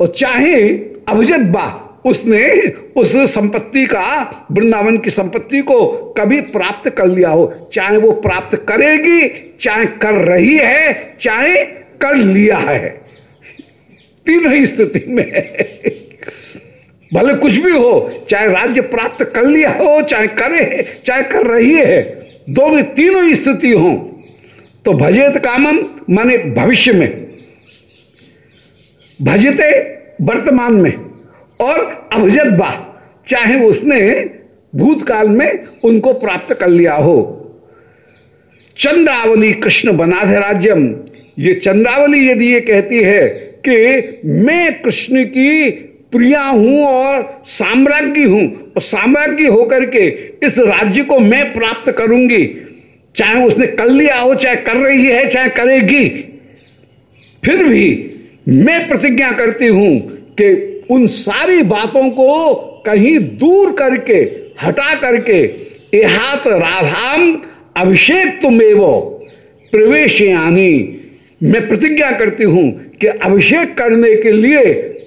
और चाहे अभजत बा, उसने उस संपत्ति का, वृंदावन की संपत्ति को कभी प्राप्त कर लिया हो। चाहे वो प्राप्त करेगी, चाहे कर रही है, चाहे कर लिया है। तीन ही स्थिति में भले कुछ भी हो, चाहे राज्य प्राप्त कर लिया हो, चाहे करे, चाहे कर रही है दोनों तीनों स्थिति हो। तो भजेत कामम, माने भविष्य में। भजते वर्तमान में और अभजत बा, चाहे उसने भूतकाल में उनको प्राप्त कर लिया हो। चंद्रावली कृष्ण बनाधे राज्यम। ये चंद्रावली यदि ये कहती है कि मैं कृष्ण की प्रिया हूँ और साम्राज्ञी हूँ, और साम्राज्ञी होकर के इस राज्य को मैं प्राप्त करूँगी, चाहे उसने कर लिया हो, चाहे कर रही है, चाहे करेगी, फिर भी मैं प्रतिज्ञा करती हूँ कि उन सारी बातों को कहीं दूर करके, हटा करके हाथ राधाम, अभिषेक तुम्हें प्रवेश यानी मैं प्रतिज्ञा करती हूँ कि अभिषेक करने के लिए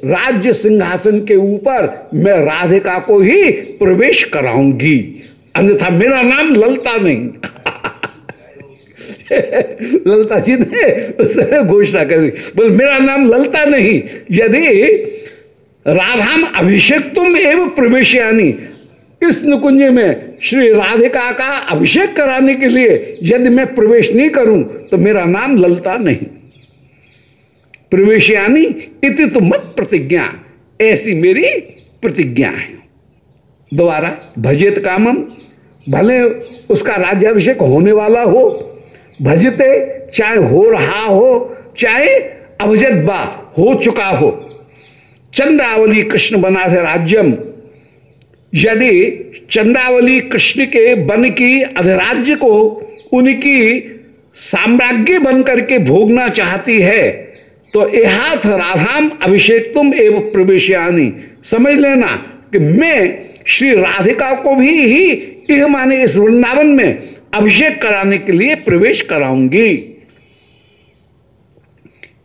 राज्य सिंहासन के ऊपर मैं राधिका को ही प्रवेश कराऊँगी। अन्यथा मेरा नाम ललता नहीं। ललता जी ने उस घोषणा करी बोल, मेरा नाम ललता नहीं, यदि राधाम अभिषेक तुम एवं प्रवेश यानी इस नुकुंज में श्री राधिका का अभिषेक कराने के लिए यदि मैं प्रवेश नहीं करूँ तो मेरा नाम ललता नहीं। प्रवेश यानी इति तो मत प्रतिज्ञा, ऐसी मेरी प्रतिज्ञा है। दोबारा भजित कामम, भले उसका राज्याभिषेक होने वाला हो भजते, चाहे हो रहा हो, चाहे अभजत बा हो चुका हो। चंद्रावली कृष्ण बना थे राज्यम। यदि चंद्रावली कृष्ण के बन की अधिराज्य को उनकी साम्राज्य बन करके भोगना चाहती है तो एहाथ राधाम अभिषेक तुम एवं प्रवेशयानी समझ लेना कि मैं श्री राधिका को भी ही यह माने इस वृंदावन में अभिषेक कराने के लिए प्रवेश कराऊँगी।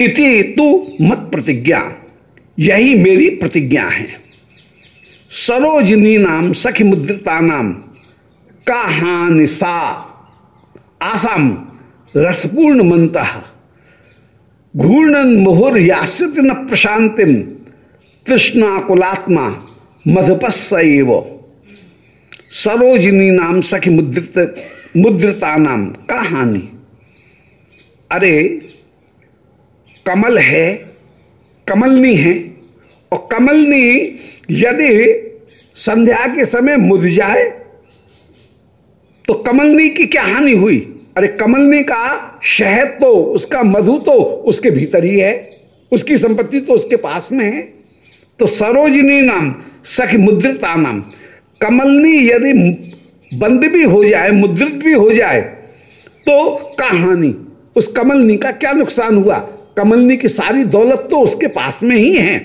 इति तु मत प्रतिज्ञा। यही मेरी प्रतिज्ञा है। सरोजनी नाम, सखी मुद्रिता नाम कहानिसा आसाम, रसपूर्ण मंत। घूर्णन मुहुर याश्रित न प्रशांतिम तृष्णाकुलात्मा मधुपस्स सरोजिनी नाम, सखी मुद्रित मुद्रता नाम कहानी। अरे, कमल है, कमलनी है, और कमलनी यदि संध्या के समय मुद जाए तो कमलनी की क्या हानि हुई? अरे, कमलनी का शहद तो उसका मधु तो उसके भीतर ही है, उसकी संपत्ति तो उसके पास में है। तो सरोजिनी नाम, सखी मुद्रता नाम कमलनी यदि बंद भी हो जाए, मुद्रित भी हो जाए तो कहानी, उस कमलनी का क्या नुकसान हुआ? कमलनी की सारी दौलत तो उसके पास में ही है।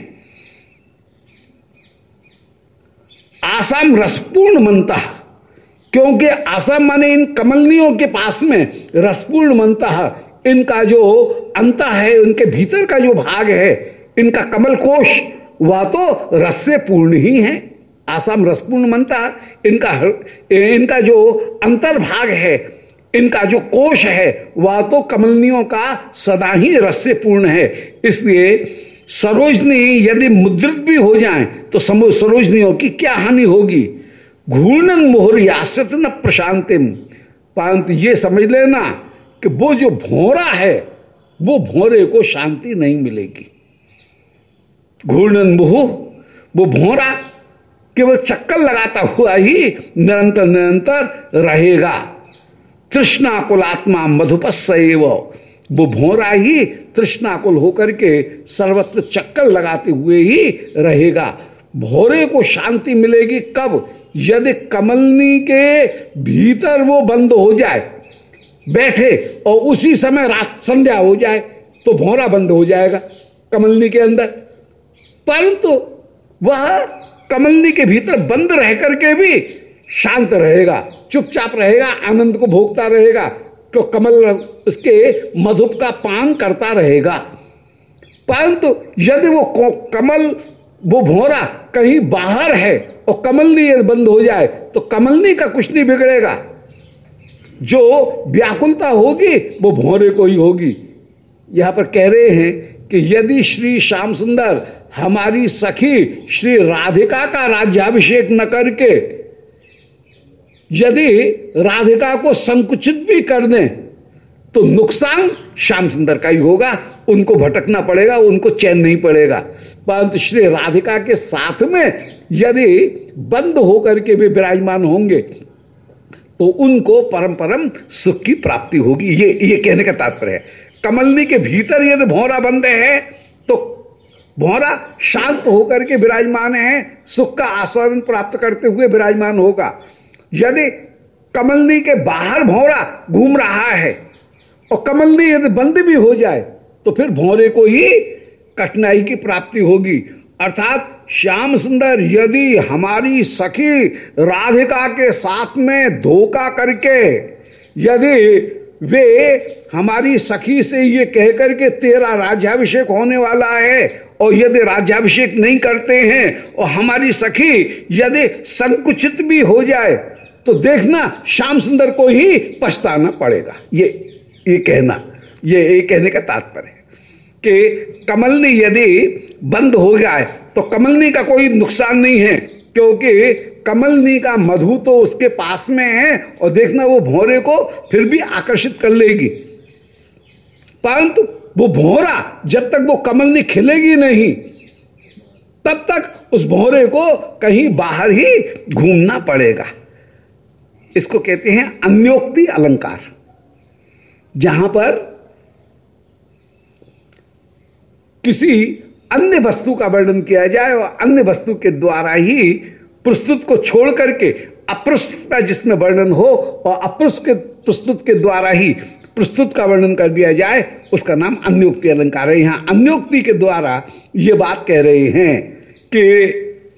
आसाम रसपूर्ण मनता, क्योंकि आसाम माने इन कमलनियों के पास में रसपूर्ण मनता, इनका जो अंत है उनके भीतर का जो भाग है, इनका कमल कोश वह तो रस से पूर्ण ही है। आसाम रसपूर्ण मनता इनका इनका जो अंतर्भाग है, इनका जो कोश है, वह तो कमलनियों का सदा ही रस पूर्ण है। इसलिए सरोजनी यदि मुद्रित भी हो जाए तो सरोजनियों की क्या हानि होगी? घूर्णन मोहर याश्रित न प्रशांतिम। परंतु ये समझ लेना कि वो जो भोरा है, वो भोरे को शांति नहीं मिलेगी। घूर्णन मोह, वो भोरा केवल चक्कर लगाता हुआ ही निरंतर निरंतर रहेगा। तृष्णाकुल आत्मा मधुपस्व वो भोरा ही तृष्णाकुल होकर के सर्वत्र चक्कर लगाते हुए ही रहेगा। भोरे को शांति मिलेगी कब? यदि कमलनी के भीतर वो बंद हो जाए, बैठे और उसी समय रात संध्या हो जाए तो भोरा बंद हो जाएगा कमलनी के अंदर। परंतु वह कमलनी के भीतर बंद रह करके भी शांत रहेगा, चुपचाप रहेगा, आनंद को भोगता रहेगा तो कमल उसके मधुप का पान करता रहेगा। परंतु यदि वो कमल, वो भोरा कहीं बाहर है और कमलनी यदि बंद हो जाए तो कमलनी का कुछ नहीं बिगड़ेगा। जो व्याकुलता होगी, वो भोरे को ही होगी। यहाँ पर कह रहे हैं कि यदि श्री श्याम सुंदर हमारी सखी श्री राधिका का राज्याभिषेक न करके, यदि राधिका को संकुचित भी कर दें तो नुकसान श्याम सुंदर का ही होगा। उनको भटकना पड़ेगा, उनको चैन नहीं पड़ेगा। परंतु श्री राधिका के साथ में यदि बंद होकर के भी विराजमान होंगे तो उनको परम परम सुख की प्राप्ति होगी। ये ये कहने का तात्पर्य है। कमलनी के भीतर यदि भौरा बंद है तो भौरा शांत होकर के विराजमान है, सुख का आस्वादन प्राप्त करते हुए विराजमान होगा। यदि कमलनी के बाहर भौरा घूम रहा है, और कमलनी यदि बंद भी हो जाए तो फिर भौरे को ही कठिनाई की प्राप्ति होगी। अर्थात श्याम सुंदर, यदि हमारी सखी राधिका के साथ में धोखा करके, यदि वे हमारी सखी से ये कह करके तेरा राज्याभिषेक होने वाला है, और यदि राज्याभिषेक नहीं करते हैं, और हमारी सखी यदि संकुचित भी हो जाए तो देखना श्याम सुंदर को ही पछताना पड़ेगा। ये ये कहना, ये ये कहने का तात्पर्य कि कमलनी यदि बंद हो जाए तो कमलनी का कोई नुकसान नहीं है, क्योंकि कमलनी का मधु तो उसके पास में है और देखना वो भोरे को फिर भी आकर्षित कर लेगी। परंतु वो भोरा जब तक वो कमलनी खिलेगी नहीं, तब तक उस भोरे को कहीं बाहर ही घूमना पड़ेगा। इसको कहते हैं अन्योक्ति अलंकार, जहाँ पर किसी अन्य वस्तु का वर्णन किया जाए और अन्य वस्तु के द्वारा ही प्रस्तुत को छोड़ करके अप्रस्तुत का जिसमें वर्णन हो और अप्रस्तुत के प्रस्तुत के द्वारा ही प्रस्तुत का वर्णन कर दिया जाए, उसका नाम अन्योक्ति अलंकार है। यहाँ अन्योक्ति के द्वारा ये बात कह रहे हैं कि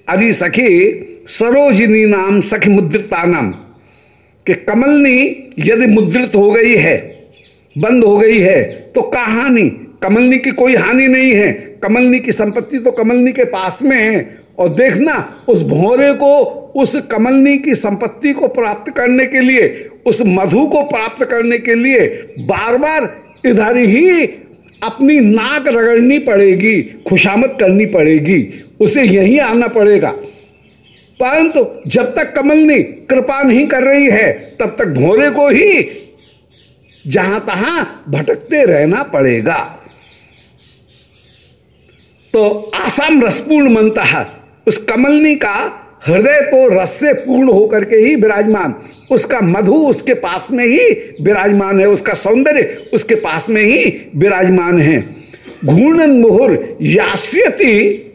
अरे सखी, सरोजिनी नाम सखी मुद्रिता नाम, कि कमलनी यदि मुद्रित हो गई है, बंद हो गई है तो कहानी, कमलनी की कोई हानि नहीं है। कमलनी की संपत्ति तो कमलनी के पास में है और देखना उस भोरे को, उस कमलनी की संपत्ति को प्राप्त करने के लिए, उस मधु को प्राप्त करने के लिए बार बार इधर ही अपनी नाक रगड़नी पड़ेगी, खुशामद करनी पड़ेगी, उसे यही आना पड़ेगा। परंतु तो जब तक कमलनी कृपा नहीं कर रही है, तब तक भोरे को ही जहाँ तहां भटकते रहना पड़ेगा। तो आसाम रसपूर्ण मनता है। उस कमलनी का हृदय तो रस से पूर्ण होकर के ही विराजमान। उसका मधु उसके पास में ही विराजमान है। उसका सौंदर्य उसके पास में ही विराजमान है। घूर्णन मुहुर यास्यति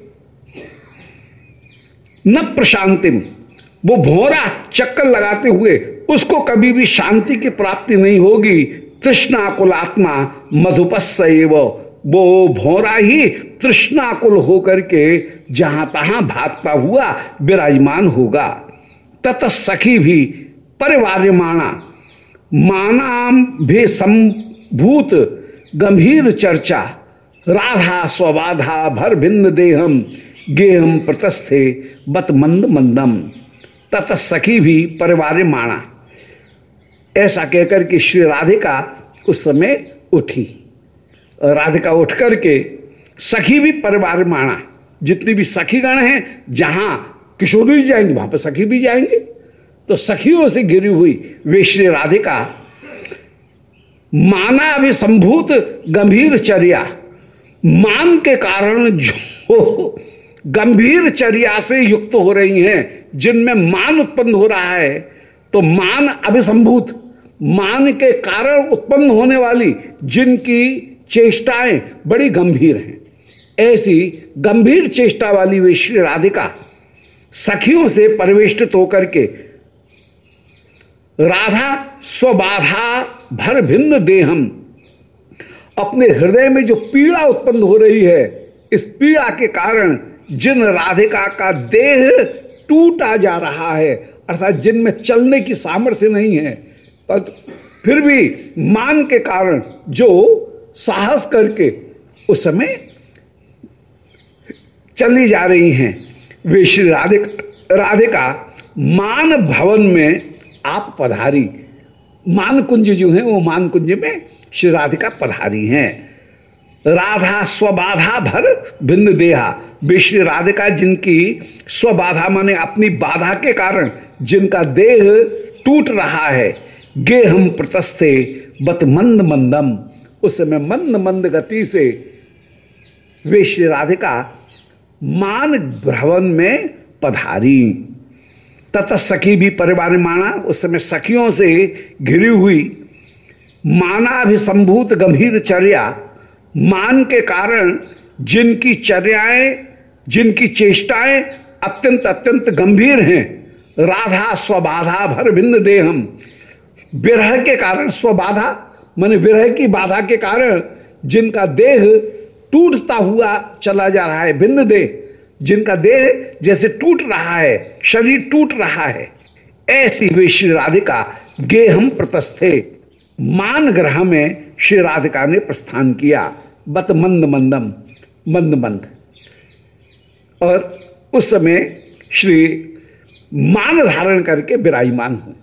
न प्रशांतिम। वो भोरा चक्कर लगाते हुए उसको कभी भी शांति की प्राप्ति नहीं होगी। तृष्णा कुलात्मा मधुपस्स वो भोरा ही तृष्णाकुल होकर के जहाँ तहां भागता हुआ विराजमान होगा। तत सखी भी परिवार माना मानाम भी संभूत गंभीर चर्चा। राधा स्वबाधा भर भिन्न देहम, गेहम प्रतस्थे बत मंद मंदम। तत सखी भी परिवार माना ऐसा कहकर के श्री राधिका उस समय उठी। राधिका उठ करके सखी भी परिवार माना जितनी भी सखी गण हैं, जहाँ किशोरी जाएँगे, वहाँ पर सखी भी जाएँगे। तो सखियों से गिरी हुई वे श्री राधिका माना अभिसंभूत गंभीर चर्या, मान के कारण जो गंभीर चर्या से युक्त हो रही हैं, जिनमें मान उत्पन्न हो रहा है तो मान अभिसंभूत, मान के कारण उत्पन्न होने वाली जिनकी चेष्टाएँ बड़ी गंभीर हैं। ऐसी गंभीर चेष्टा वाली वे श्री राधिका सखियों से परिवेष्टित होकर के राधा स्वबाधा भर भिन्न देहम अपने हृदय में जो पीड़ा उत्पन्न हो रही है, इस पीड़ा के कारण जिन राधिका का देह टूटा जा रहा है, अर्थात जिनमें चलने की सामर्थ्य नहीं है, पर फिर भी मान के कारण जो साहस करके उस समय चली जा रही हैं। वे श्री राधिका राधिका मान भवन में आप पधारी। मान कुंज जो है, वो मान कुंज में श्री राधिका पधारी हैं। राधा स्वबाधा भर भिन्न देहा। वे श्री राधिका जिनकी स्वबाधा माने अपनी बाधा के कारण जिनका देह टूट रहा है गे हम प्रतस्थे बत मंद मंदम। उस समय मंद मंद गति से वे श्री राधिका मान भ्रवन में पधारी। तथा सखी भी परिवार माना उस समय सखियों से घिरी हुई। माना भी संभूत गंभीर चर्या, मान के कारण जिनकी चर्याएँ, जिनकी चेष्टाएँ अत्यंत अत्यंत गंभीर हैं। राधा स्वबाधा भर भिन्न देहम। विरह के कारण स्वबाधा माने विरह की बाधा के कारण जिनका देह टूटता हुआ चला जा रहा है, भिन्न देह, जिनका देह जैसे टूट रहा है, शरीर टूट रहा है, ऐसी वे श्री राधिका गे हम प्रतस्थे मान ग्रह में श्री राधिका ने प्रस्थान किया। बत मंद मंदम, मंद मंद। और उस समय श्री मान धारण करके विराजमान हूँ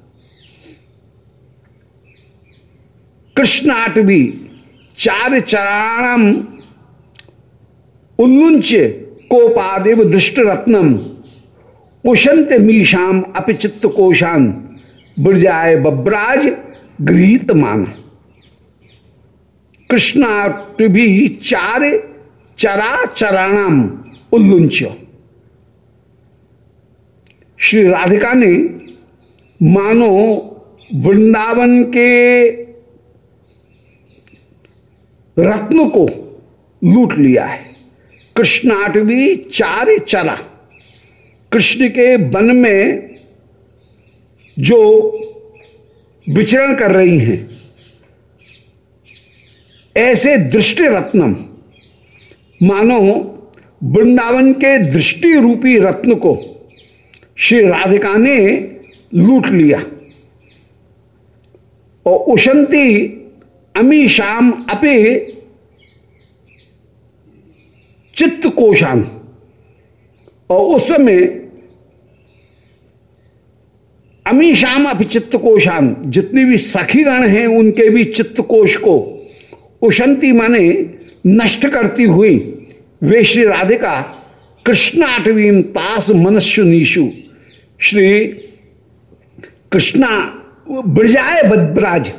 कृष्णाटवी चार चराणम उन्मुंच कोपादेव दृष्ट रत्नम उशंत मीशाम अपिचित्त कोशान। ब्रजाय बब्राज गृहित मान कृष्णाटवी चार चरा चराणाम उल्लुंच श्री राधिका ने मानो वृंदावन के रत्न को लूट लिया है। कृष्णाटवी चार चरा कृष्ण के वन में जो विचरण कर रही हैं, ऐसे दृष्टि रत्नम। मानो वृंदावन के दृष्टि रूपी रत्न को श्री राधिका ने लूट लिया। और उशंती अमी शाम अपे चित्त कोशान और उस समय अमी शाम अपि चित्त कोशान जितनी भी सखीगण हैं, उनके भी चित्त कोश को उशंति माने नष्ट करती हुई वे श्री राधिका कृष्णाटवीम तास मनुष्य नीशु। श्री कृष्णा ब्रजाय बदब्राज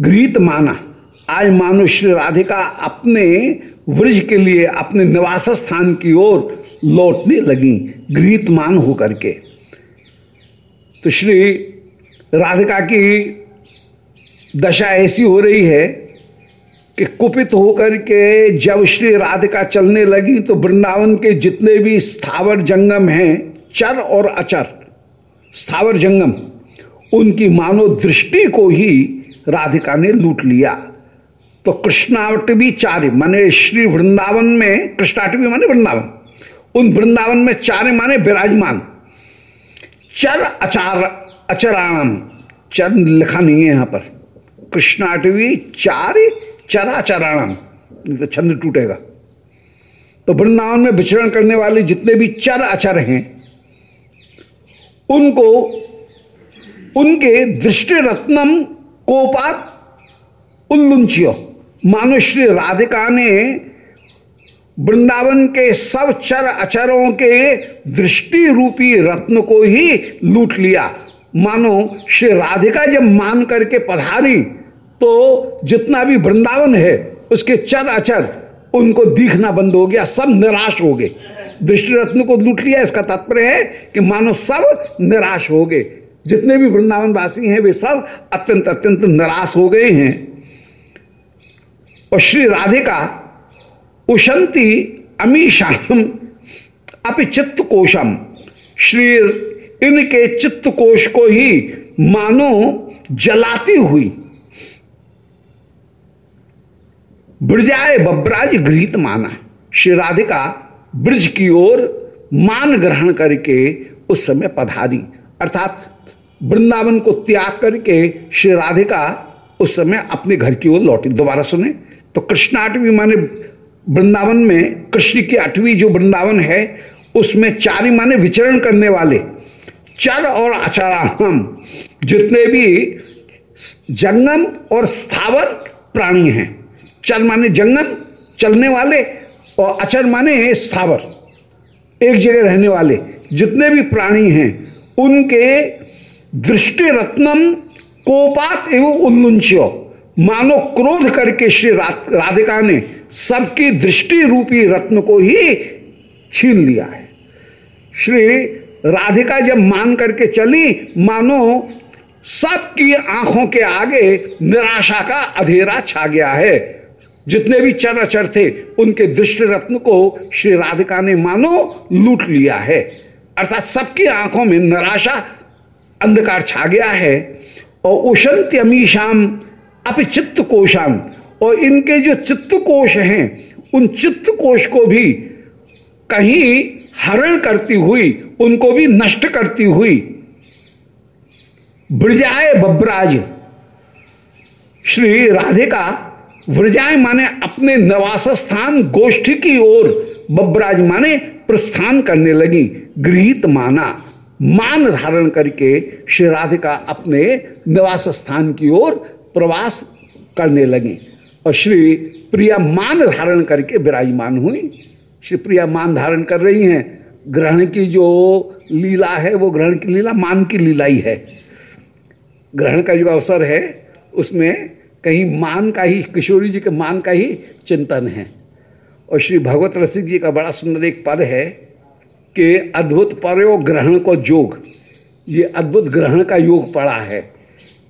गृहित माना। आज मानो श्री राधिका अपने व्रज के लिए, अपने निवास स्थान की ओर लौटने लगी गृहित मान होकर के। तो श्री राधिका की दशा ऐसी हो रही है कि कुपित होकर के जब श्री राधिका चलने लगी तो वृंदावन के जितने भी स्थावर जंगम हैं, चर और अचर, स्थावर जंगम, उनकी मानव दृष्टि को ही राधिका ने लूट लिया। तो कृष्णावटवी चार्य माने श्री वृंदावन में कृष्णाटवी माने वृंदावन। उन वृंदावन में चार्य माने विराजमान। चर अचार अचराणम चर लिखा नहीं है यहाँ पर। कृष्णाटवी चार्य चराचराणम तो छंद टूटेगा। तो वृंदावन में विचरण करने वाले जितने भी चर अचर हैं, उनको, उनके दृष्टि रत्नम कोपात उल्लुंचियो। मानो श्री राधिका ने वृंदावन के सब चर अचरों के दृष्टि रूपी रत्न को ही लूट लिया। मानो श्री राधिका जब मान करके पधारी तो जितना भी वृंदावन है, उसके चर अचर उनको दिखना बंद हो गया, सब निराश हो गए। दृष्टि रत्न को लूट लिया, इसका तात्पर्य है कि मानो सब निराश हो गए। जितने भी वृंदावन वासी हैं, वे सब अत्यंत अत्यंत निराश हो गए हैं। और श्री राधिका, उशंति अमीशाम अपि चित्त कोशम श्री इनके चित्त कोश को ही मानो जलाती हुई। ब्रजाए बब्राज गृहित माना। श्री राधिका ब्रज की ओर मान ग्रहण करके उस समय पधारी। अर्थात वृंदावन को त्याग करके श्री राधिका उस समय अपने घर की ओर लौटी। दोबारा सुने। तो कृष्णाटवी माने वृंदावन में, कृष्ण की आठवीं जो वृंदावन है, उसमें चारी माने विचरण करने वाले। चर और अचाराहम जितने भी जंगम और स्थावर प्राणी हैं। चर माने जंगम, चलने वाले, और अचर माने स्थावर, एक जगह रहने वाले। जितने भी प्राणी हैं, उनके दृष्टि रत्नम कोपात एवं उन्मुंच्यो। मानो क्रोध करके श्री राधिका ने सबकी दृष्टि रूपी रत्न को ही छीन लिया है। श्री राधिका जब मान करके चली, मानो सबकी आँखों के आगे निराशा का अधेरा छा गया है। जितने भी चर थे, उनके दृष्टि रत्न को श्री राधिका ने मानो लूट लिया है। अर्थात सबकी आँखों में निराशा, अंधकार छा गया है। और उशंत अप चित्त कोशान और इनके जो चित्त कोश हैं, उन चित्त कोश को भी कहीं हरण करती हुई, उनको भी नष्ट करती हुई ब्रजाए बब्राज। श्री राधिका व्रजाय माने अपने निवास स्थान गोष्ठी की ओर बब्राज माने प्रस्थान करने लगी, गृहित माना, मान धारण करके श्री राधिका अपने निवास स्थान की ओर प्रवास करने लगी और श्री प्रिया मान धारण करके विराजमान हुई। श्री प्रिया मान धारण कर रही हैं। ग्रहण की जो लीला है, वो ग्रहण की लीला मान की लीला ही है। ग्रहण का जो अवसर है, उसमें कहीं मान का ही, किशोरी जी के मान का ही चिंतन है। और श्री भगवत रसिक जी का बड़ा सुंदर एक पद है कि अद्भुत पर्यो ग्रहण को जोग। ये अद्भुत ग्रहण का योग पड़ा है।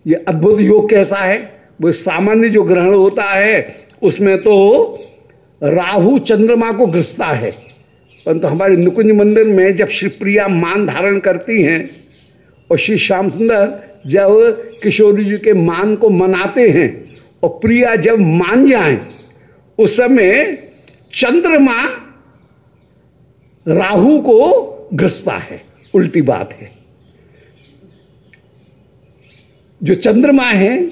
ये अद्भुत योग कैसा है? वो सामान्य जो ग्रहण होता है, उसमें तो राहु चंद्रमा को ग्रसता है। परंतु हमारे नुकुंज मंदिर में जब श्री प्रिया मान धारण करती हैं, और श्री श्याम सुंदर जब किशोरी जी के मान को मनाते हैं, और प्रिया जब मान जाए, उस समय चंद्रमा राहु को ग्रसता है। उल्टी बात है। जो चंद्रमा है,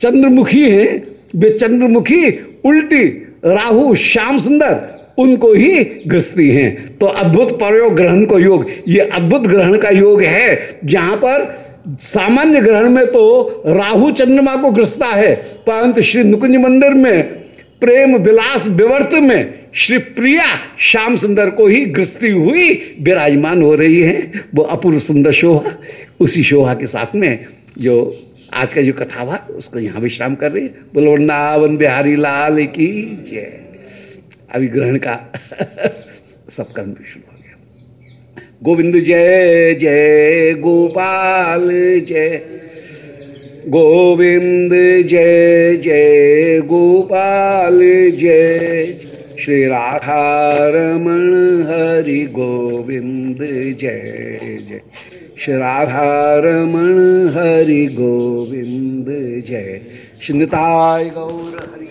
चंद्रमुखी है, वे चंद्रमुखी, उल्टी, राहु, श्याम सुंदर, उनको ही ग्रस्ती हैं। तो अद्भुत प्रयोग ग्रहण को योग, ये अद्भुत ग्रहण का योग है। जहाँ पर सामान्य ग्रहण में तो राहु चंद्रमा को ग्रस्ता है, परंतु श्री नुकुंज मंदिर में, प्रेम, विलास, विवर्त में, श्री प्रिया, श्याम सुंदर को ही ग्रस्ती हुई, विराजमान हो रही है। वो अपूर्व सुंदर शोभा, उसी शोभा के साथ में जो आज का जो कथा हुआ, उसको यहाँ विश्राम कर रही बोलो, वृंदावन बिहारी लाल की जय। अभी ग्रहण का सब कर्म भी शुरू हो गया। गोविंद जय जय गोपाल, जय गोविंद, जय जय गोपाल, जय श्री राधा रमण हरि गोविंद, जय जय। श्री राधा रमण हरि गोविंद जय। श्रीताय गौर हरि